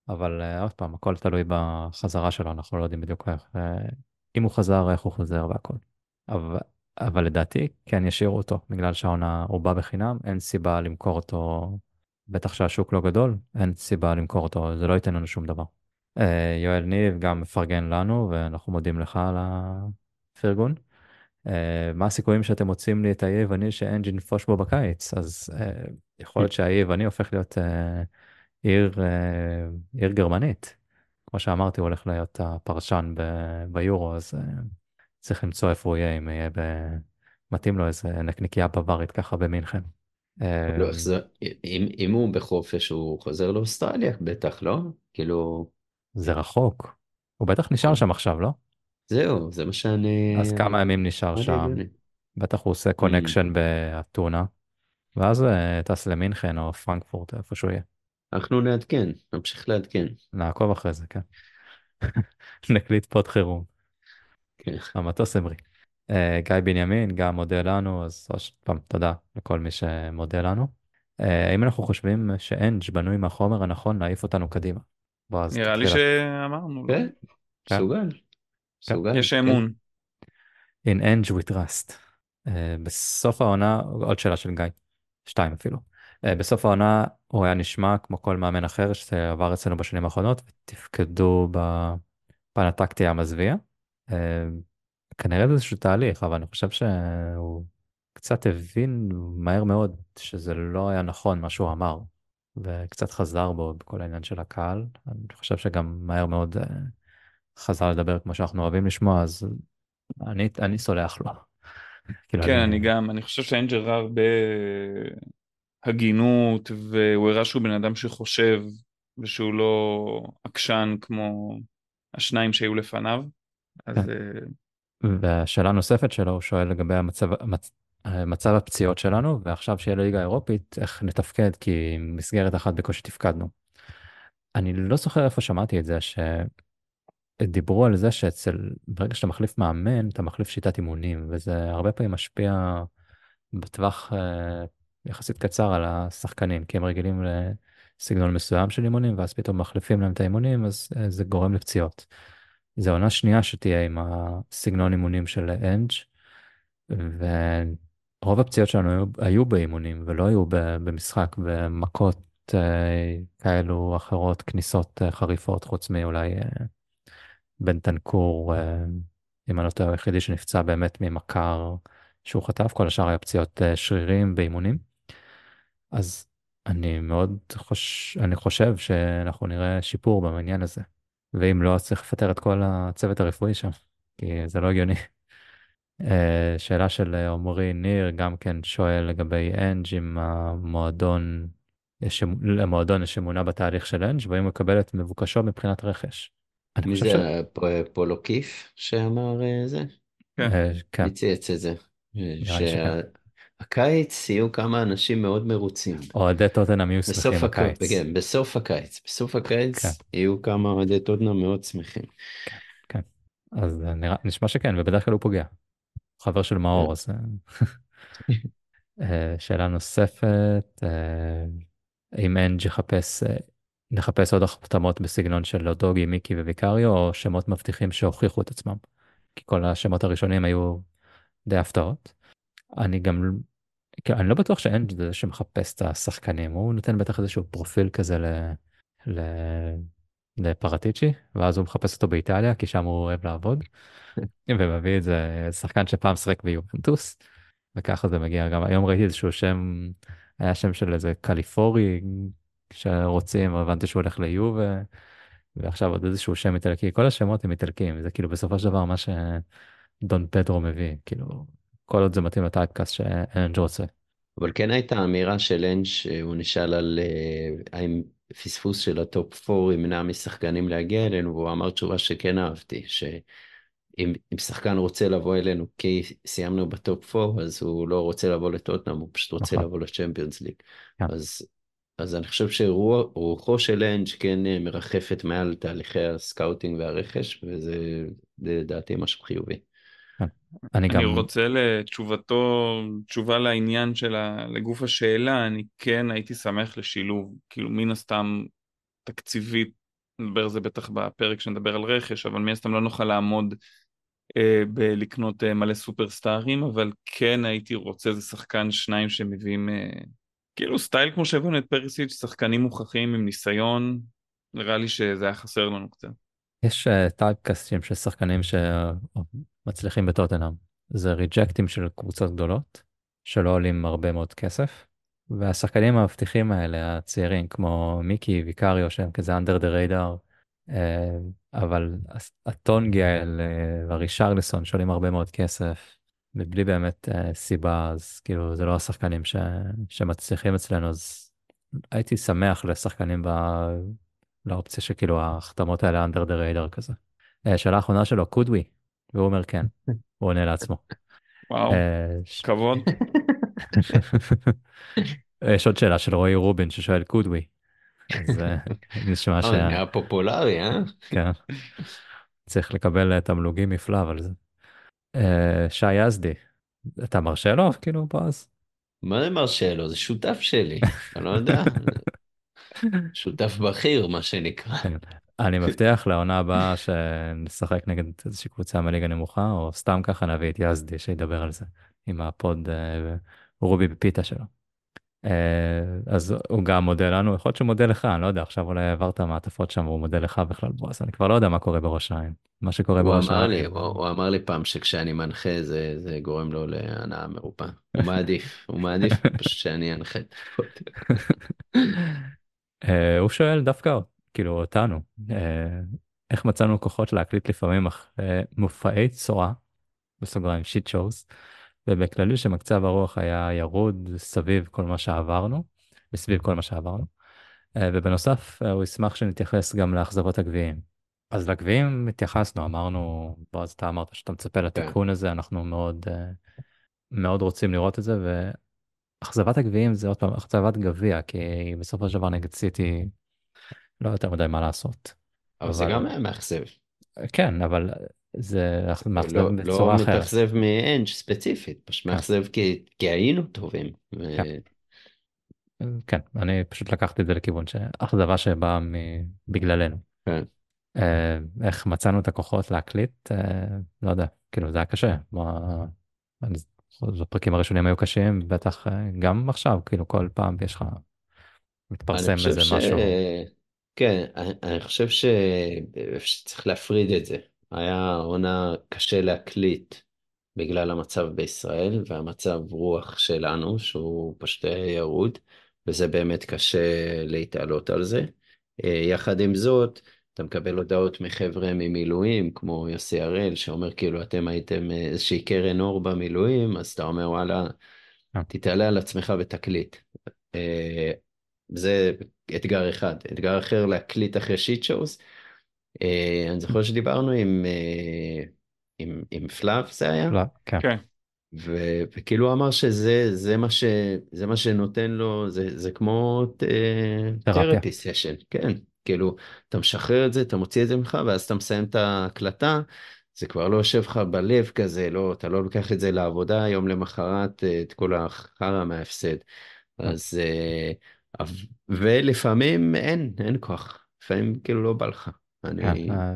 אבל uh, עוד פעם, הכל תלוי בחזרה שלו, אנחנו לא יודעים בדיוק איך, uh, אם הוא חזר, איך הוא חוזר והכל. אבל, אבל לדעתי, כן ישאירו אותו, בגלל שהעונה הוא בא בחינם, אין סיבה למכור אותו, בטח שהשוק לא גדול, אין סיבה למכור אותו, זה לא ייתן לנו שום דבר. Uh, יואל ניב גם מפרגן לנו, ואנחנו מודים לך על הפרגון. Uh, מה הסיכויים שאתם מוצאים לי את האי היווני שאנג'י נפוש בו בקיץ? אז uh, יכול להיות שהאי היווני הופך להיות... Uh, עיר, אה, עיר גרמנית. כמו שאמרתי, הוא הולך להיות הפרשן ב- ביורו, אז אה, צריך למצוא איפה הוא יהיה, אם יהיה ב... מתאים לו איזה נקניקייה בווארית ככה במינכן. אה, לא, זה- אם, אם הוא בחופש הוא חוזר לאוסטרליה בטח, לא? כאילו, זה רחוק. הוא בטח נשאר שם עכשיו, לא? זהו, זה מה שאני... אז כמה ימים נשאר שם? בטח הוא עושה connection באתונה, ואז אה, טס למינכן או פרנקפורט, איפה שהוא יהיה. אנחנו נעדכן, נמשיך לעדכן. נעקוב אחרי זה, כן. <laughs> נקליט פוד חירום. כן. המטוס המריא. אה, גיא בנימין גם מודה לנו, אז עוד פעם תודה לכל מי שמודה לנו. אה, האם אנחנו חושבים שאנג' בנוי מהחומר הנכון להעיף אותנו קדימה? נראה לי. שאמרנו, לא? כן, כן. מסוגל. מסוגל. יש כן. אמון. In Eng we trust. Uh, בסוף העונה, עוד שאלה של גיא, שתיים אפילו. Uh, בסוף העונה הוא היה נשמע כמו כל מאמן אחר שעבר אצלנו בשנים האחרונות ותפקדו בפן הטקטי המזוויע. Uh, כנראה זה איזשהו תהליך, אבל אני חושב שהוא קצת הבין מהר מאוד שזה לא היה נכון מה שהוא אמר, וקצת חזר בו בכל העניין של הקהל. אני חושב שגם מהר מאוד חזר לדבר כמו שאנחנו אוהבים לשמוע, אז אני, אני סולח לו. כאילו, כן, אני גם, אני חושב ראה הרבה הגינות, והוא הראה שהוא בן אדם שחושב, ושהוא לא עקשן כמו השניים שהיו לפניו. אז כן. אה, והשאלה הנוספת שלו, הוא שואל לגבי המצב, המצ... מצב הפציעות שלנו, ועכשיו שיהיה לליגה האירופית, איך נתפקד, כי מסגרת אחת בקושי תפקדנו. אני לא זוכר איפה שמעתי את זה, שדיברו על זה שאצל, ברגע שאתה מחליף מאמן, אתה מחליף שיטת אימונים, וזה הרבה פעמים משפיע בטווח אה, יחסית קצר על השחקנים, כי הם רגילים לסגנון מסוים של אימונים, ואז פתאום מחליפים להם את האימונים, אז אה, זה גורם לפציעות. זו עונה שנייה שתהיה עם הסגנון אימונים של אנג' ורוב הפציעות שלנו היו, היו באימונים ולא היו ב- במשחק במכות אה, כאלו אחרות, כניסות אה, חריפות, חוץ מאולי אה, בן תנקור, אה, אם אני לא טועה, היחידי שנפצע באמת ממכר שהוא חטף, כל השאר היה פציעות אה, שרירים באימונים. אז אני מאוד חוש... אני חושב שאנחנו נראה שיפור בעניין הזה. ואם לא, אז צריך לפטר את כל הצוות הרפואי שם, כי זה לא הגיוני. אה, שאלה של עמרי ניר גם כן שואל לגבי אנג' אם המועדון, יש, למועדון יש אמונה בתהליך של אנג' והאם הוא מקבל את מבוקשו מבחינת רכש. אני מי חושב זה פולו קיף שאמר אה, זה? כן. אה, כן, מי צייץ את זה? שכן. שהקיץ יהיו כמה אנשים מאוד מרוצים. אוהדי טוטנאם יהיו בסוף שמחים הקיץ, בקיץ. כן, בסוף הקיץ, בסוף הקיץ כן. יהיו כמה אוהדי טוטנאם מאוד שמחים. אז אה, נראה, נשמע שכן, ובדרך כלל הוא פוגע. חבר של מאור, אז... אה, <laughs> אה, שאלה נוספת, אה, אם אנג' יחפש, נחפש עוד החתמות בסגנון של דוגי, מיקי וויקריו, או שמות מבטיחים שהוכיחו את עצמם? כי כל השמות הראשונים היו די הפתעות. אני גם, כאילו, אני לא בטוח שאנג' זה שמחפש את השחקנים, הוא נותן בטח איזשהו פרופיל כזה ל... ל... לפרטיצ'י, ואז הוא מחפש אותו באיטליה, כי שם הוא אוהב לעבוד, <laughs> ומביא את זה שחקן שפעם שחק ביובנטוס, וככה זה מגיע גם, היום ראיתי איזשהו שם, היה שם של איזה קלאפיורי שרוצים, אבל הבנתי שהוא הולך ליובה, ועכשיו עוד איזשהו שם איטלקי, כל השמות הם איטלקיים, זה כאילו בסופו של דבר מה שדון פדרו מביא, כאילו, כל עוד זה מתאים ל typecast שאנג' רוצה. אבל כן הייתה אמירה של אנג' שהוא נשאל על אה, האם פספוס של ה top 4 ימנע משחקנים להגיע אלינו, והוא אמר תשובה שכן אהבתי, שאם אם שחקן רוצה לבוא אלינו כי סיימנו ב top 4, אז הוא לא רוצה לבוא לטוטנאם, הוא פשוט רוצה נכון. לבוא לצ'מפיונס ליג. כן. אז, אז אני חושב שרוחו של אנג' כן אה, מרחפת מעל תהליכי ה scouting והרכש, וזה לדעתי משהו חיובי. אני גם... אני רוצה לתשובתו, תשובה לעניין של ה... לגוף השאלה, אני כן הייתי שמח לשילוב, כאילו מן הסתם תקציבית, נדבר על זה בטח בפרק שנדבר על רכש, אבל מן הסתם לא נוכל לעמוד אה, בלקנות אה, מלא סופרסטארים, אבל כן הייתי רוצה איזה שחקן שניים שמביאים, אה, כאילו סטייל כמו שהבאנו את פריסיץ', שחקנים מוכחים עם ניסיון, נראה לי שזה היה חסר לנו קצת. יש טייפקאסטים של שחקנים שמצליחים בטוטנאם. זה ריג'קטים של קבוצות גדולות, שלא עולים הרבה מאוד כסף, והשחקנים המבטיחים האלה, הצעירים, כמו מיקי, ויקריו, שהם כזה under the radar, אה, אבל הטונגי האלה והרישרליסון שעולים הרבה מאוד כסף, מבלי באמת אה, סיבה, אז כאילו זה לא השחקנים ש... שמצליחים אצלנו, אז הייתי שמח לשחקנים ב... לאופציה שכאילו ההחתמות האלה under the radar כזה. אה, שאלה אחרונה שלו, could we? והוא אומר כן, הוא עונה לעצמו. וואו, אה, ש- כבוד. <laughs> יש עוד שאלה של רועי רובין ששואל could we? אז אה, נשמע ש... אה, נהיה פופולרי, אה? כן. צריך לקבל אה, תמלוגים מפלאב על זה. אה, שי יזדי, אתה מרשה לו? כאילו, בועז? מה זה מרשה לו? זה שותף שלי, <laughs> אתה לא יודע. שותף בכיר, מה שנקרא. כן. אני מבטיח לעונה הבאה שנשחק נגד איזושהי קבוצה מליגה נמוכה, או סתם ככה נביא את יזדי שידבר על זה, עם הפוד אה, רובי בפיתה שלו. אה, אז הוא גם מודה לנו, יכול להיות שהוא מודה לך, אני לא יודע, עכשיו אולי העברת מעטפות שם והוא מודה לך בכלל, בועז, אני כבר לא יודע מה קורה בראש העין. מה שקורה בראש העין. לי, הוא הוא אמר לי פעם שכשאני מנחה זה זה גורם לו להנאה מרובה. הוא מעדיף, הוא מעדיף פשוט שאני אנחה. אה, הוא שואל דווקא, כאילו, אותנו, אה, איך מצאנו כוחות להקליט לפעמים אח- אה, מופעי צורה, בסוגריים שיט שואוס, ובכללי שמצב הרוח היה ירוד סביב כל מה שעברנו, וסביב כל מה שעברנו. אה, ובנוסף, אה, הוא ישמח שנתייחס גם לאכזבות הגביעים. אז לגביעים התייחסנו, אמרנו, בועז, אתה אמרת שאתה מצפה לתיקון הזה, אנחנו מאוד, אה, מאוד רוצים לראות את זה, ואכזבת הגביעים זה עוד פעם אכזבת גביע, כי בסופו של דבר נגד סיטי לא יותר מדי מה לעשות. אבל זה אבל- גם היה מאכזב. כן, אבל זה מאכזב לא, לא בצורה אחרת. מתאכזב מאנג' ספציפית, פשוט כן. מאכזב כי, כי היינו טובים. ו- כן. כן, אני פשוט לקחתי את זה לכיוון שאכזבה שבאה בגללנו. כן. אה, איך מצאנו את הכוחות להקליט, אה, לא יודע, כאילו זה היה קשה. מה... הפרקים הראשונים היו קשים, בטח אה, גם עכשיו, כאילו כל פעם יש לך, מתפרסם איזה ש... משהו. כן, אני, אני חושב. שצריך להפריד את זה. היה עונה קשה להקליט בגלל המצב בישראל והמצב רוח שלנו, שהוא פשוט ירוד, וזה באמת קשה להתעלות על זה. אה, יחד עם זאת, אתה מקבל הודעות מחבר'ה ממילואים, כמו יוסי הראל, שאומר כאילו אתם הייתם איזושהי קרן אור במילואים, אז אתה אומר וואלה, אה. תתעלה על עצמך ותקליט. אה, זה אתגר אחד. אתגר אחר להקליט אחרי שיט שואוס. אני זוכר שדיברנו עם, אה, עם, עם פלאב זה היה, לא, כן, כן. ו, וכאילו הוא אמר שזה זה מה, ש, זה מה שנותן לו, זה, זה כמו תרפיה. תרפי סשן, כן, כאילו אתה משחרר את זה, אתה מוציא את זה ממך, ואז אתה מסיים את ההקלטה, זה כבר לא יושב לך בלב כזה, לא, אתה לא לוקח את זה לעבודה, יום למחרת אה, את כל החרא מההפסד. אז, אה, ולפעמים אין, אין כוח, לפעמים כאילו לא בא לך. אני, כן, אה,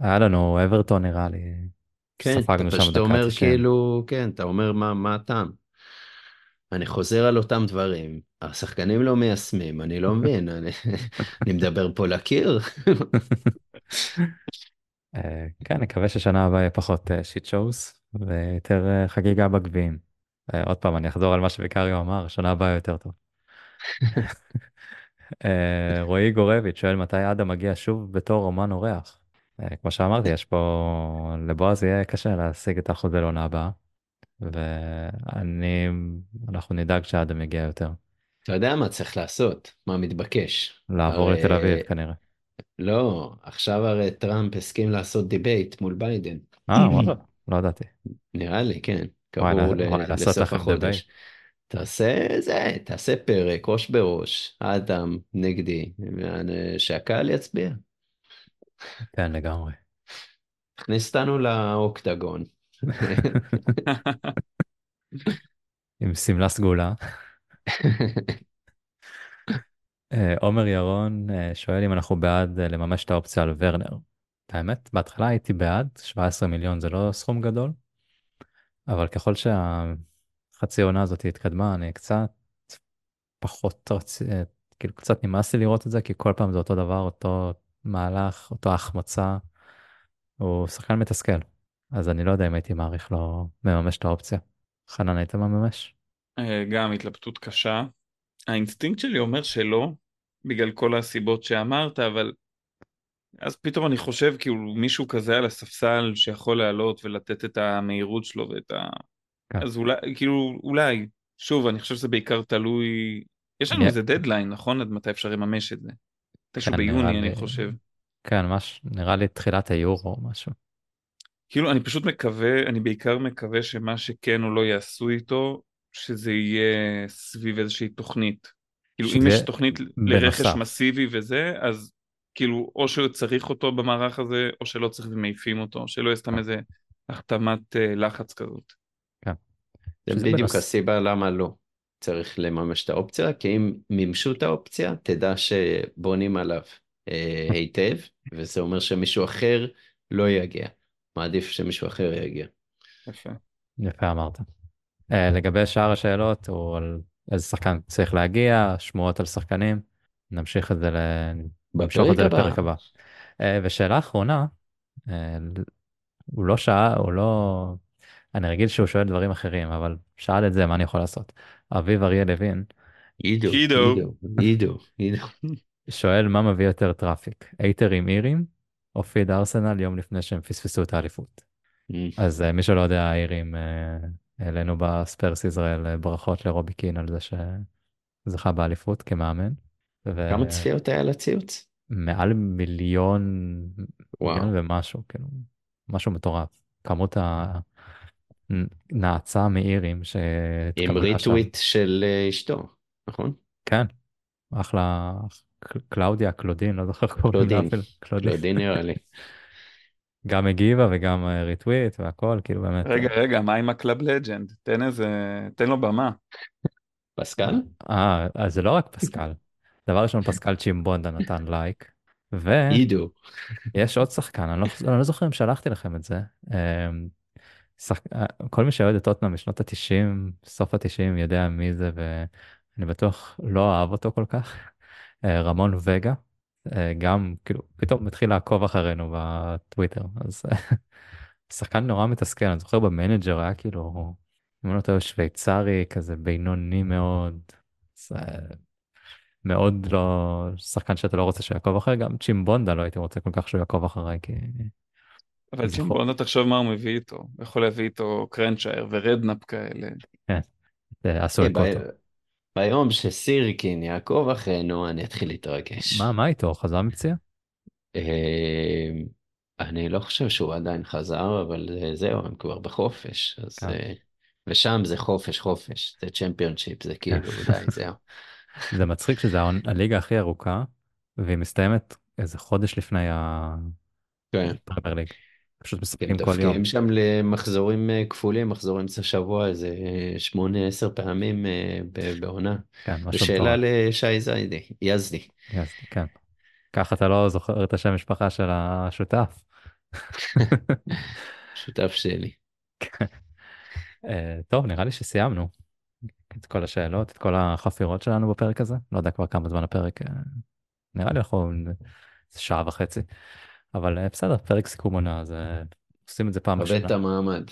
היה לנו אברטון נראה לי, כן, ספגנו שם דקה אומר 90. כאילו, כן, אתה אומר מה, מה הטעם. אני חוזר על אותם דברים, השחקנים לא מיישמים, אני לא <laughs> מבין, אני, <laughs> אני מדבר פה לקיר. <laughs> אה, כן, נקווה ששנה הבאה יהיה פחות שיט שואוס ויותר אה, חגיגה בגביעים. אה, עוד פעם, אני אחזור על מה שוויקאריו אמר, שנה הבאה יותר טוב. אה, רועי גורביץ' שואל מתי אדם מגיע שוב בתור אומן אורח. אה, כמו שאמרתי, יש פה, לבועז יהיה קשה להשיג את החוזה לעונה הבאה. ואני, אנחנו נדאג שאדם יגיע יותר. אתה יודע מה צריך לעשות, מה מתבקש. לעבור הרי לתל אביב כנראה. לא, עכשיו הרי טראמפ הסכים לעשות debate מול ביידן. אה, וואלה, לא ידעתי. נראה לי, כן. לעשות לסוף לכם החודש. תעשה זה, תעשה פרק, ראש בראש, אדם נגדי, שהקהל יצביע. כן, לגמרי. תכניס אותנו לאוקטגון. <laughs> עם שמלה סגולה. <laughs> אה, עומר ירון אה, שואל אם אנחנו בעד אה, לממש את האופציה על ורנר. האמת, בהתחלה הייתי בעד, 17 מיליון זה לא סכום גדול, אבל ככל שהחצי עונה הזאת התקדמה, אני קצת פחות רצ... אה, כאילו קצת נמאס לי לראות את זה, כי כל פעם זה אותו דבר, אותו מהלך, אותו החמצה. הוא שחקן מתסכל, אז אני לא יודע אם הייתי מעריך לו מממש את האופציה. חנן, היית מממש? אה, גם התלבטות קשה. האינסטינקט שלי אומר שלא, בגלל כל הסיבות שאמרת, אבל אז פתאום אני חושב כאילו מישהו כזה על הספסל שיכול לעלות ולתת את המהירות שלו ואת ה... כן. אז אולי, כאילו, אולי, שוב, אני חושב שזה בעיקר תלוי... יש לנו איזה דדליין, נכון? עד מתי אפשר לממש את זה? מתישהו כן, ביוני, לי- אני חושב. כן, מש... נראה לי תחילת היורו או משהו. כאילו, אני פשוט מקווה, אני בעיקר מקווה שמה שכן או לא יעשו איתו, שזה יהיה סביב איזושהי תוכנית. כאילו, אם יש תוכנית לרכש בנוסף. מסיבי וזה, אז כאילו, או שצריך אותו במערך הזה, או שלא צריך ומעיפים אותו, שלא יהיה סתם איזה החתמת אה, לחץ כזאת. זה בדיוק בנוס- הסיבה למה לא צריך לממש את האופציה, כי אם מימשו את האופציה, תדע שבונים עליו אה, <laughs> היטב, וזה אומר שמישהו אחר לא יגיע. מעדיף שמישהו אחר יגיע. יפה. יפה אמרת. אה, לגבי שאר השאלות, הוא על איזה שחקן צריך להגיע, שמועות על שחקנים, נמשיך את זה, ל... נמשוך את זה. לפרק הבא. אה, ושאלה אחרונה, אה, הוא לא שאל, הוא לא... אני רגיל שהוא שואל דברים אחרים, אבל שאל את זה, מה אני יכול לעשות? אביב אריה לוין עידו, עידו. עידו. שואל מה מביא יותר traffic, אייטר עם אירים או פיד ארסנל יום לפני שהם פספסו את האליפות. אז אה, מי שלא יודע, האירים אה, העלינו בספרס ישראל אה, ברכות לרובי קין על זה שזכה באליפות כמאמן. ו- כמה צפיות היה לציוץ? מעל מיליון. מיליון ומשהו, כאילו, משהו מטורף. כמות הנאצה מאירים עם שהתקבלה שם. ריטוויט של אה, אשתו, נכון? כן, אחלה, קלאודיה, קלודין, לא זוכר קוראים לה קלודין. אפילו, קלודין. קלודין נראה לי. <laughs> גם הגיבה וגם אה, ריטוויט והכל, כאילו באמת. רגע, רגע, מה עם ה club legend? תן איזה... תן לו במה. פסקל? אה, אז זה לא רק פסקל. דבר ראשון, פסקל צ'ימבונדה נתן לייק, ויש עידו. עוד שחקן, אני לא, אני לא זוכר אם שלחתי לכם את זה. שחק... אה, כל מי שאוהד את טוטנאם משנות ה-90, סוף ה-90, יודע מי זה, ואני בטוח לא אהב אותו כל כך. <laughs> אה, רמון וגה, אה, גם כאילו פתאום התחיל לעקוב אחרינו בטוויטר, אז <laughs> שחקן נורא מתסכל, אני זוכר במנג'ר היה כאילו, אם אני לא טועה, שוויצרי כזה בינוני מאוד. זה מאוד לא שחקן שאתה לא רוצה שיעקוב אחרי גם צ'ימבונדה לא הייתי רוצה כל כך שהוא יעקוב אחריי כי אבל זכור. צ'ימבונדה תחשוב מה הוא מביא איתו. הוא יכול להביא איתו קרניצ'ר ורדנאפ כאלה. אה, עשו אה, את קוטו. ב- ביום שסירקין יעקוב אחרינו, אני אתחיל להתרגש. מה מה איתו חזר מפציעה? אה, אני לא חושב שהוא עדיין חזר, אבל אה, זהו, הם כבר בחופש. אז, כן. ושם זה חופש חופש, זה צ'מפיונשיפ, זה כאילו, די, <laughs> זהו. זה מצחיק שזה העונ- הליגה הכי ארוכה והיא מסתיימת איזה חודש לפני כן. הפרמייר ליג. פשוט הם משחקים כל יום. דופקים שם למחזורים אה, כפולים, מחזור אמצע שבוע, איזה אה, שמונה, עשר פעמים אה, בעונה. כן, משהו ושאלה מטורף. לשי זיידי, יזדי. יס, כן. ככה אתה לא זוכר את השם משפחה של השותף. שותף שלי. אה, טוב נראה לי שסיימנו את כל השאלות את כל החפירות שלנו בפרק הזה לא יודע כבר כמה זמן הפרק אה, נראה לי אנחנו שעה וחצי אבל אה, בסדר פרק סיכום עונה אז עושים את זה פעם עובד את בשנה המעמד.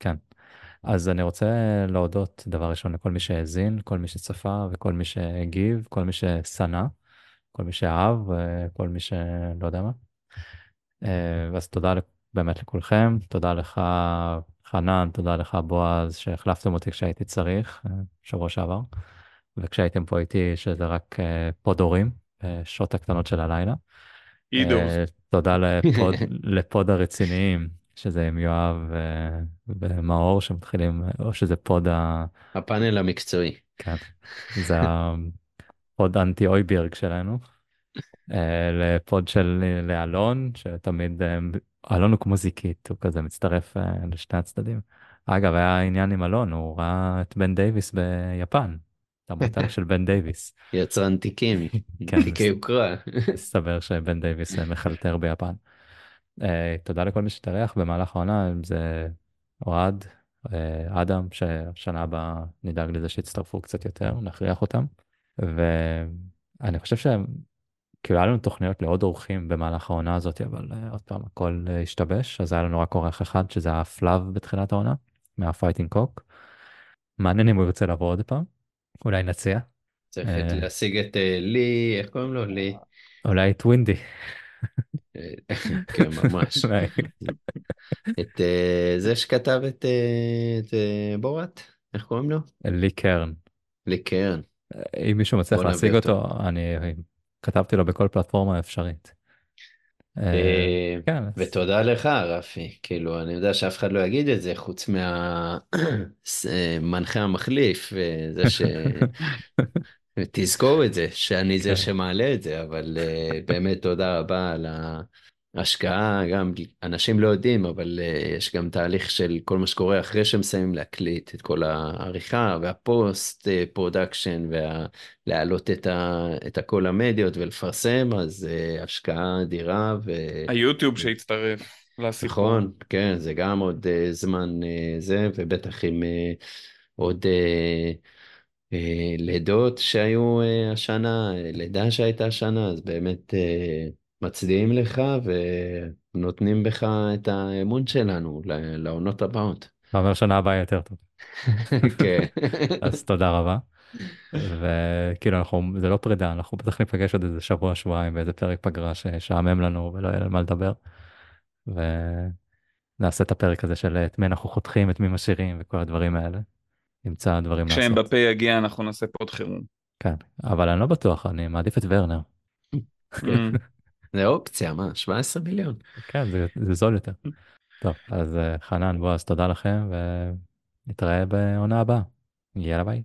כן אז אני רוצה להודות דבר ראשון לכל מי שהאזין כל מי שצפה וכל מי שהגיב כל מי ששנא כל מי שאהב וכל מי שלא יודע מה. אה, אז תודה באמת לכולכם תודה לך חנן תודה לך בועז שהחלפתם אותי כשהייתי צריך אה, שבוע שעבר וכשהייתם פה איתי שזה רק פוד הורים, שעות הקטנות של הלילה. אידורס. אה, תודה לפוד, <laughs> לפוד הרציניים, שזה עם יואב אה, ומאור שמתחילים, או שזה פוד ה... הפאנל המקצועי. כן, זה הפוד אנטי הויבירג שלנו. אה, לפוד של לאלון, שתמיד, אלון הוא כמו זיקית, הוא כזה מצטרף לשני הצדדים. אגב, היה עניין עם אלון, הוא ראה את בן דייוויס ביפן, את המותג של בן דייוויס. יצרן תיקים, <laughs> כן, תיקי יוקרה. <laughs> מסתבר שבן דייוויס אה, מחלטר ביפן. אה, תודה לכל מי שהתארח במהלך העונה, אם זה אוהד, אה, אדם, שהשנה הבאה נדאג לזה שיצטרפו קצת יותר, נכריח אותם. ואני חושב שהם, כאילו היה לנו תוכניות לעוד אורחים במהלך העונה הזאת, אבל עוד פעם הכל השתבש, אז היה לנו רק אורח אחד, שזה היה פלאב בתחילת העונה, מה Fighting Cock. מעניין אם הוא ירצה לבוא עוד פעם, אולי נציע. צריך אה. להשיג את אה, לי, איך קוראים לו? לי. אולי את ווינדי. אה, כן, ממש. <laughs> את זה שכתב את בוראט, איך קוראים לו? לי קרן. לי קרן. אם מישהו מצליח להשיג אותו, אני כתבתי לו בכל פלטפורמה אפשרית. אה, אה, כן, ותודה לך, רפי. כאילו, אני יודע שאף אחד לא יגיד את זה, חוץ מהמנחה <clears throat> המחליף, וזה ש... <laughs> תזכור את זה, שאני זה כן. שמעלה את זה, אבל באמת תודה רבה על ההשקעה, גם אנשים לא יודעים, אבל אה, יש גם תהליך של כל מה שקורה אחרי שמסיימים להקליט, את כל העריכה וה post production, ולהעלות את, ה, את הכל למדיות ולפרסם, אז אה, השקעה אדירה. ו... היוטיוב שהצטרף לסיפור. נכון, כן, זה גם עוד uh, זמן uh, זה, ובטח עם uh, עוד... Uh, אה, לידות שהיו אה, השנה, אה, לידה שהייתה השנה, אז באמת מצדיעים לך ונותנים בך את האמון שלנו לעונות הבאות. אתה אומר שנה הבאה יותר טוב. <laughs> כן. <laughs> אז תודה רבה. וכאילו אנחנו, זה לא פרידה, אנחנו בטח ניפגש עוד איזה שבוע, שבועיים באיזה פרק פגרה שישעמם לנו ולא יהיה על מה לדבר. ונעשה את הפרק הזה של את מי אנחנו חותכים, את מי משאירים וכל הדברים האלה. נמצא דברים לעשות. כשאמבפה יגיע אנחנו נעשה פוד חירום. כן, אבל אני לא בטוח, אני מעדיף את ורנר. <laughs> זה אופציה, מה? 17 מיליון. כן, זה, זה זול יותר. טוב, אז אה, חנן, בועז, תודה לכם, ונתראה בעונה הבאה. יאללה ביי.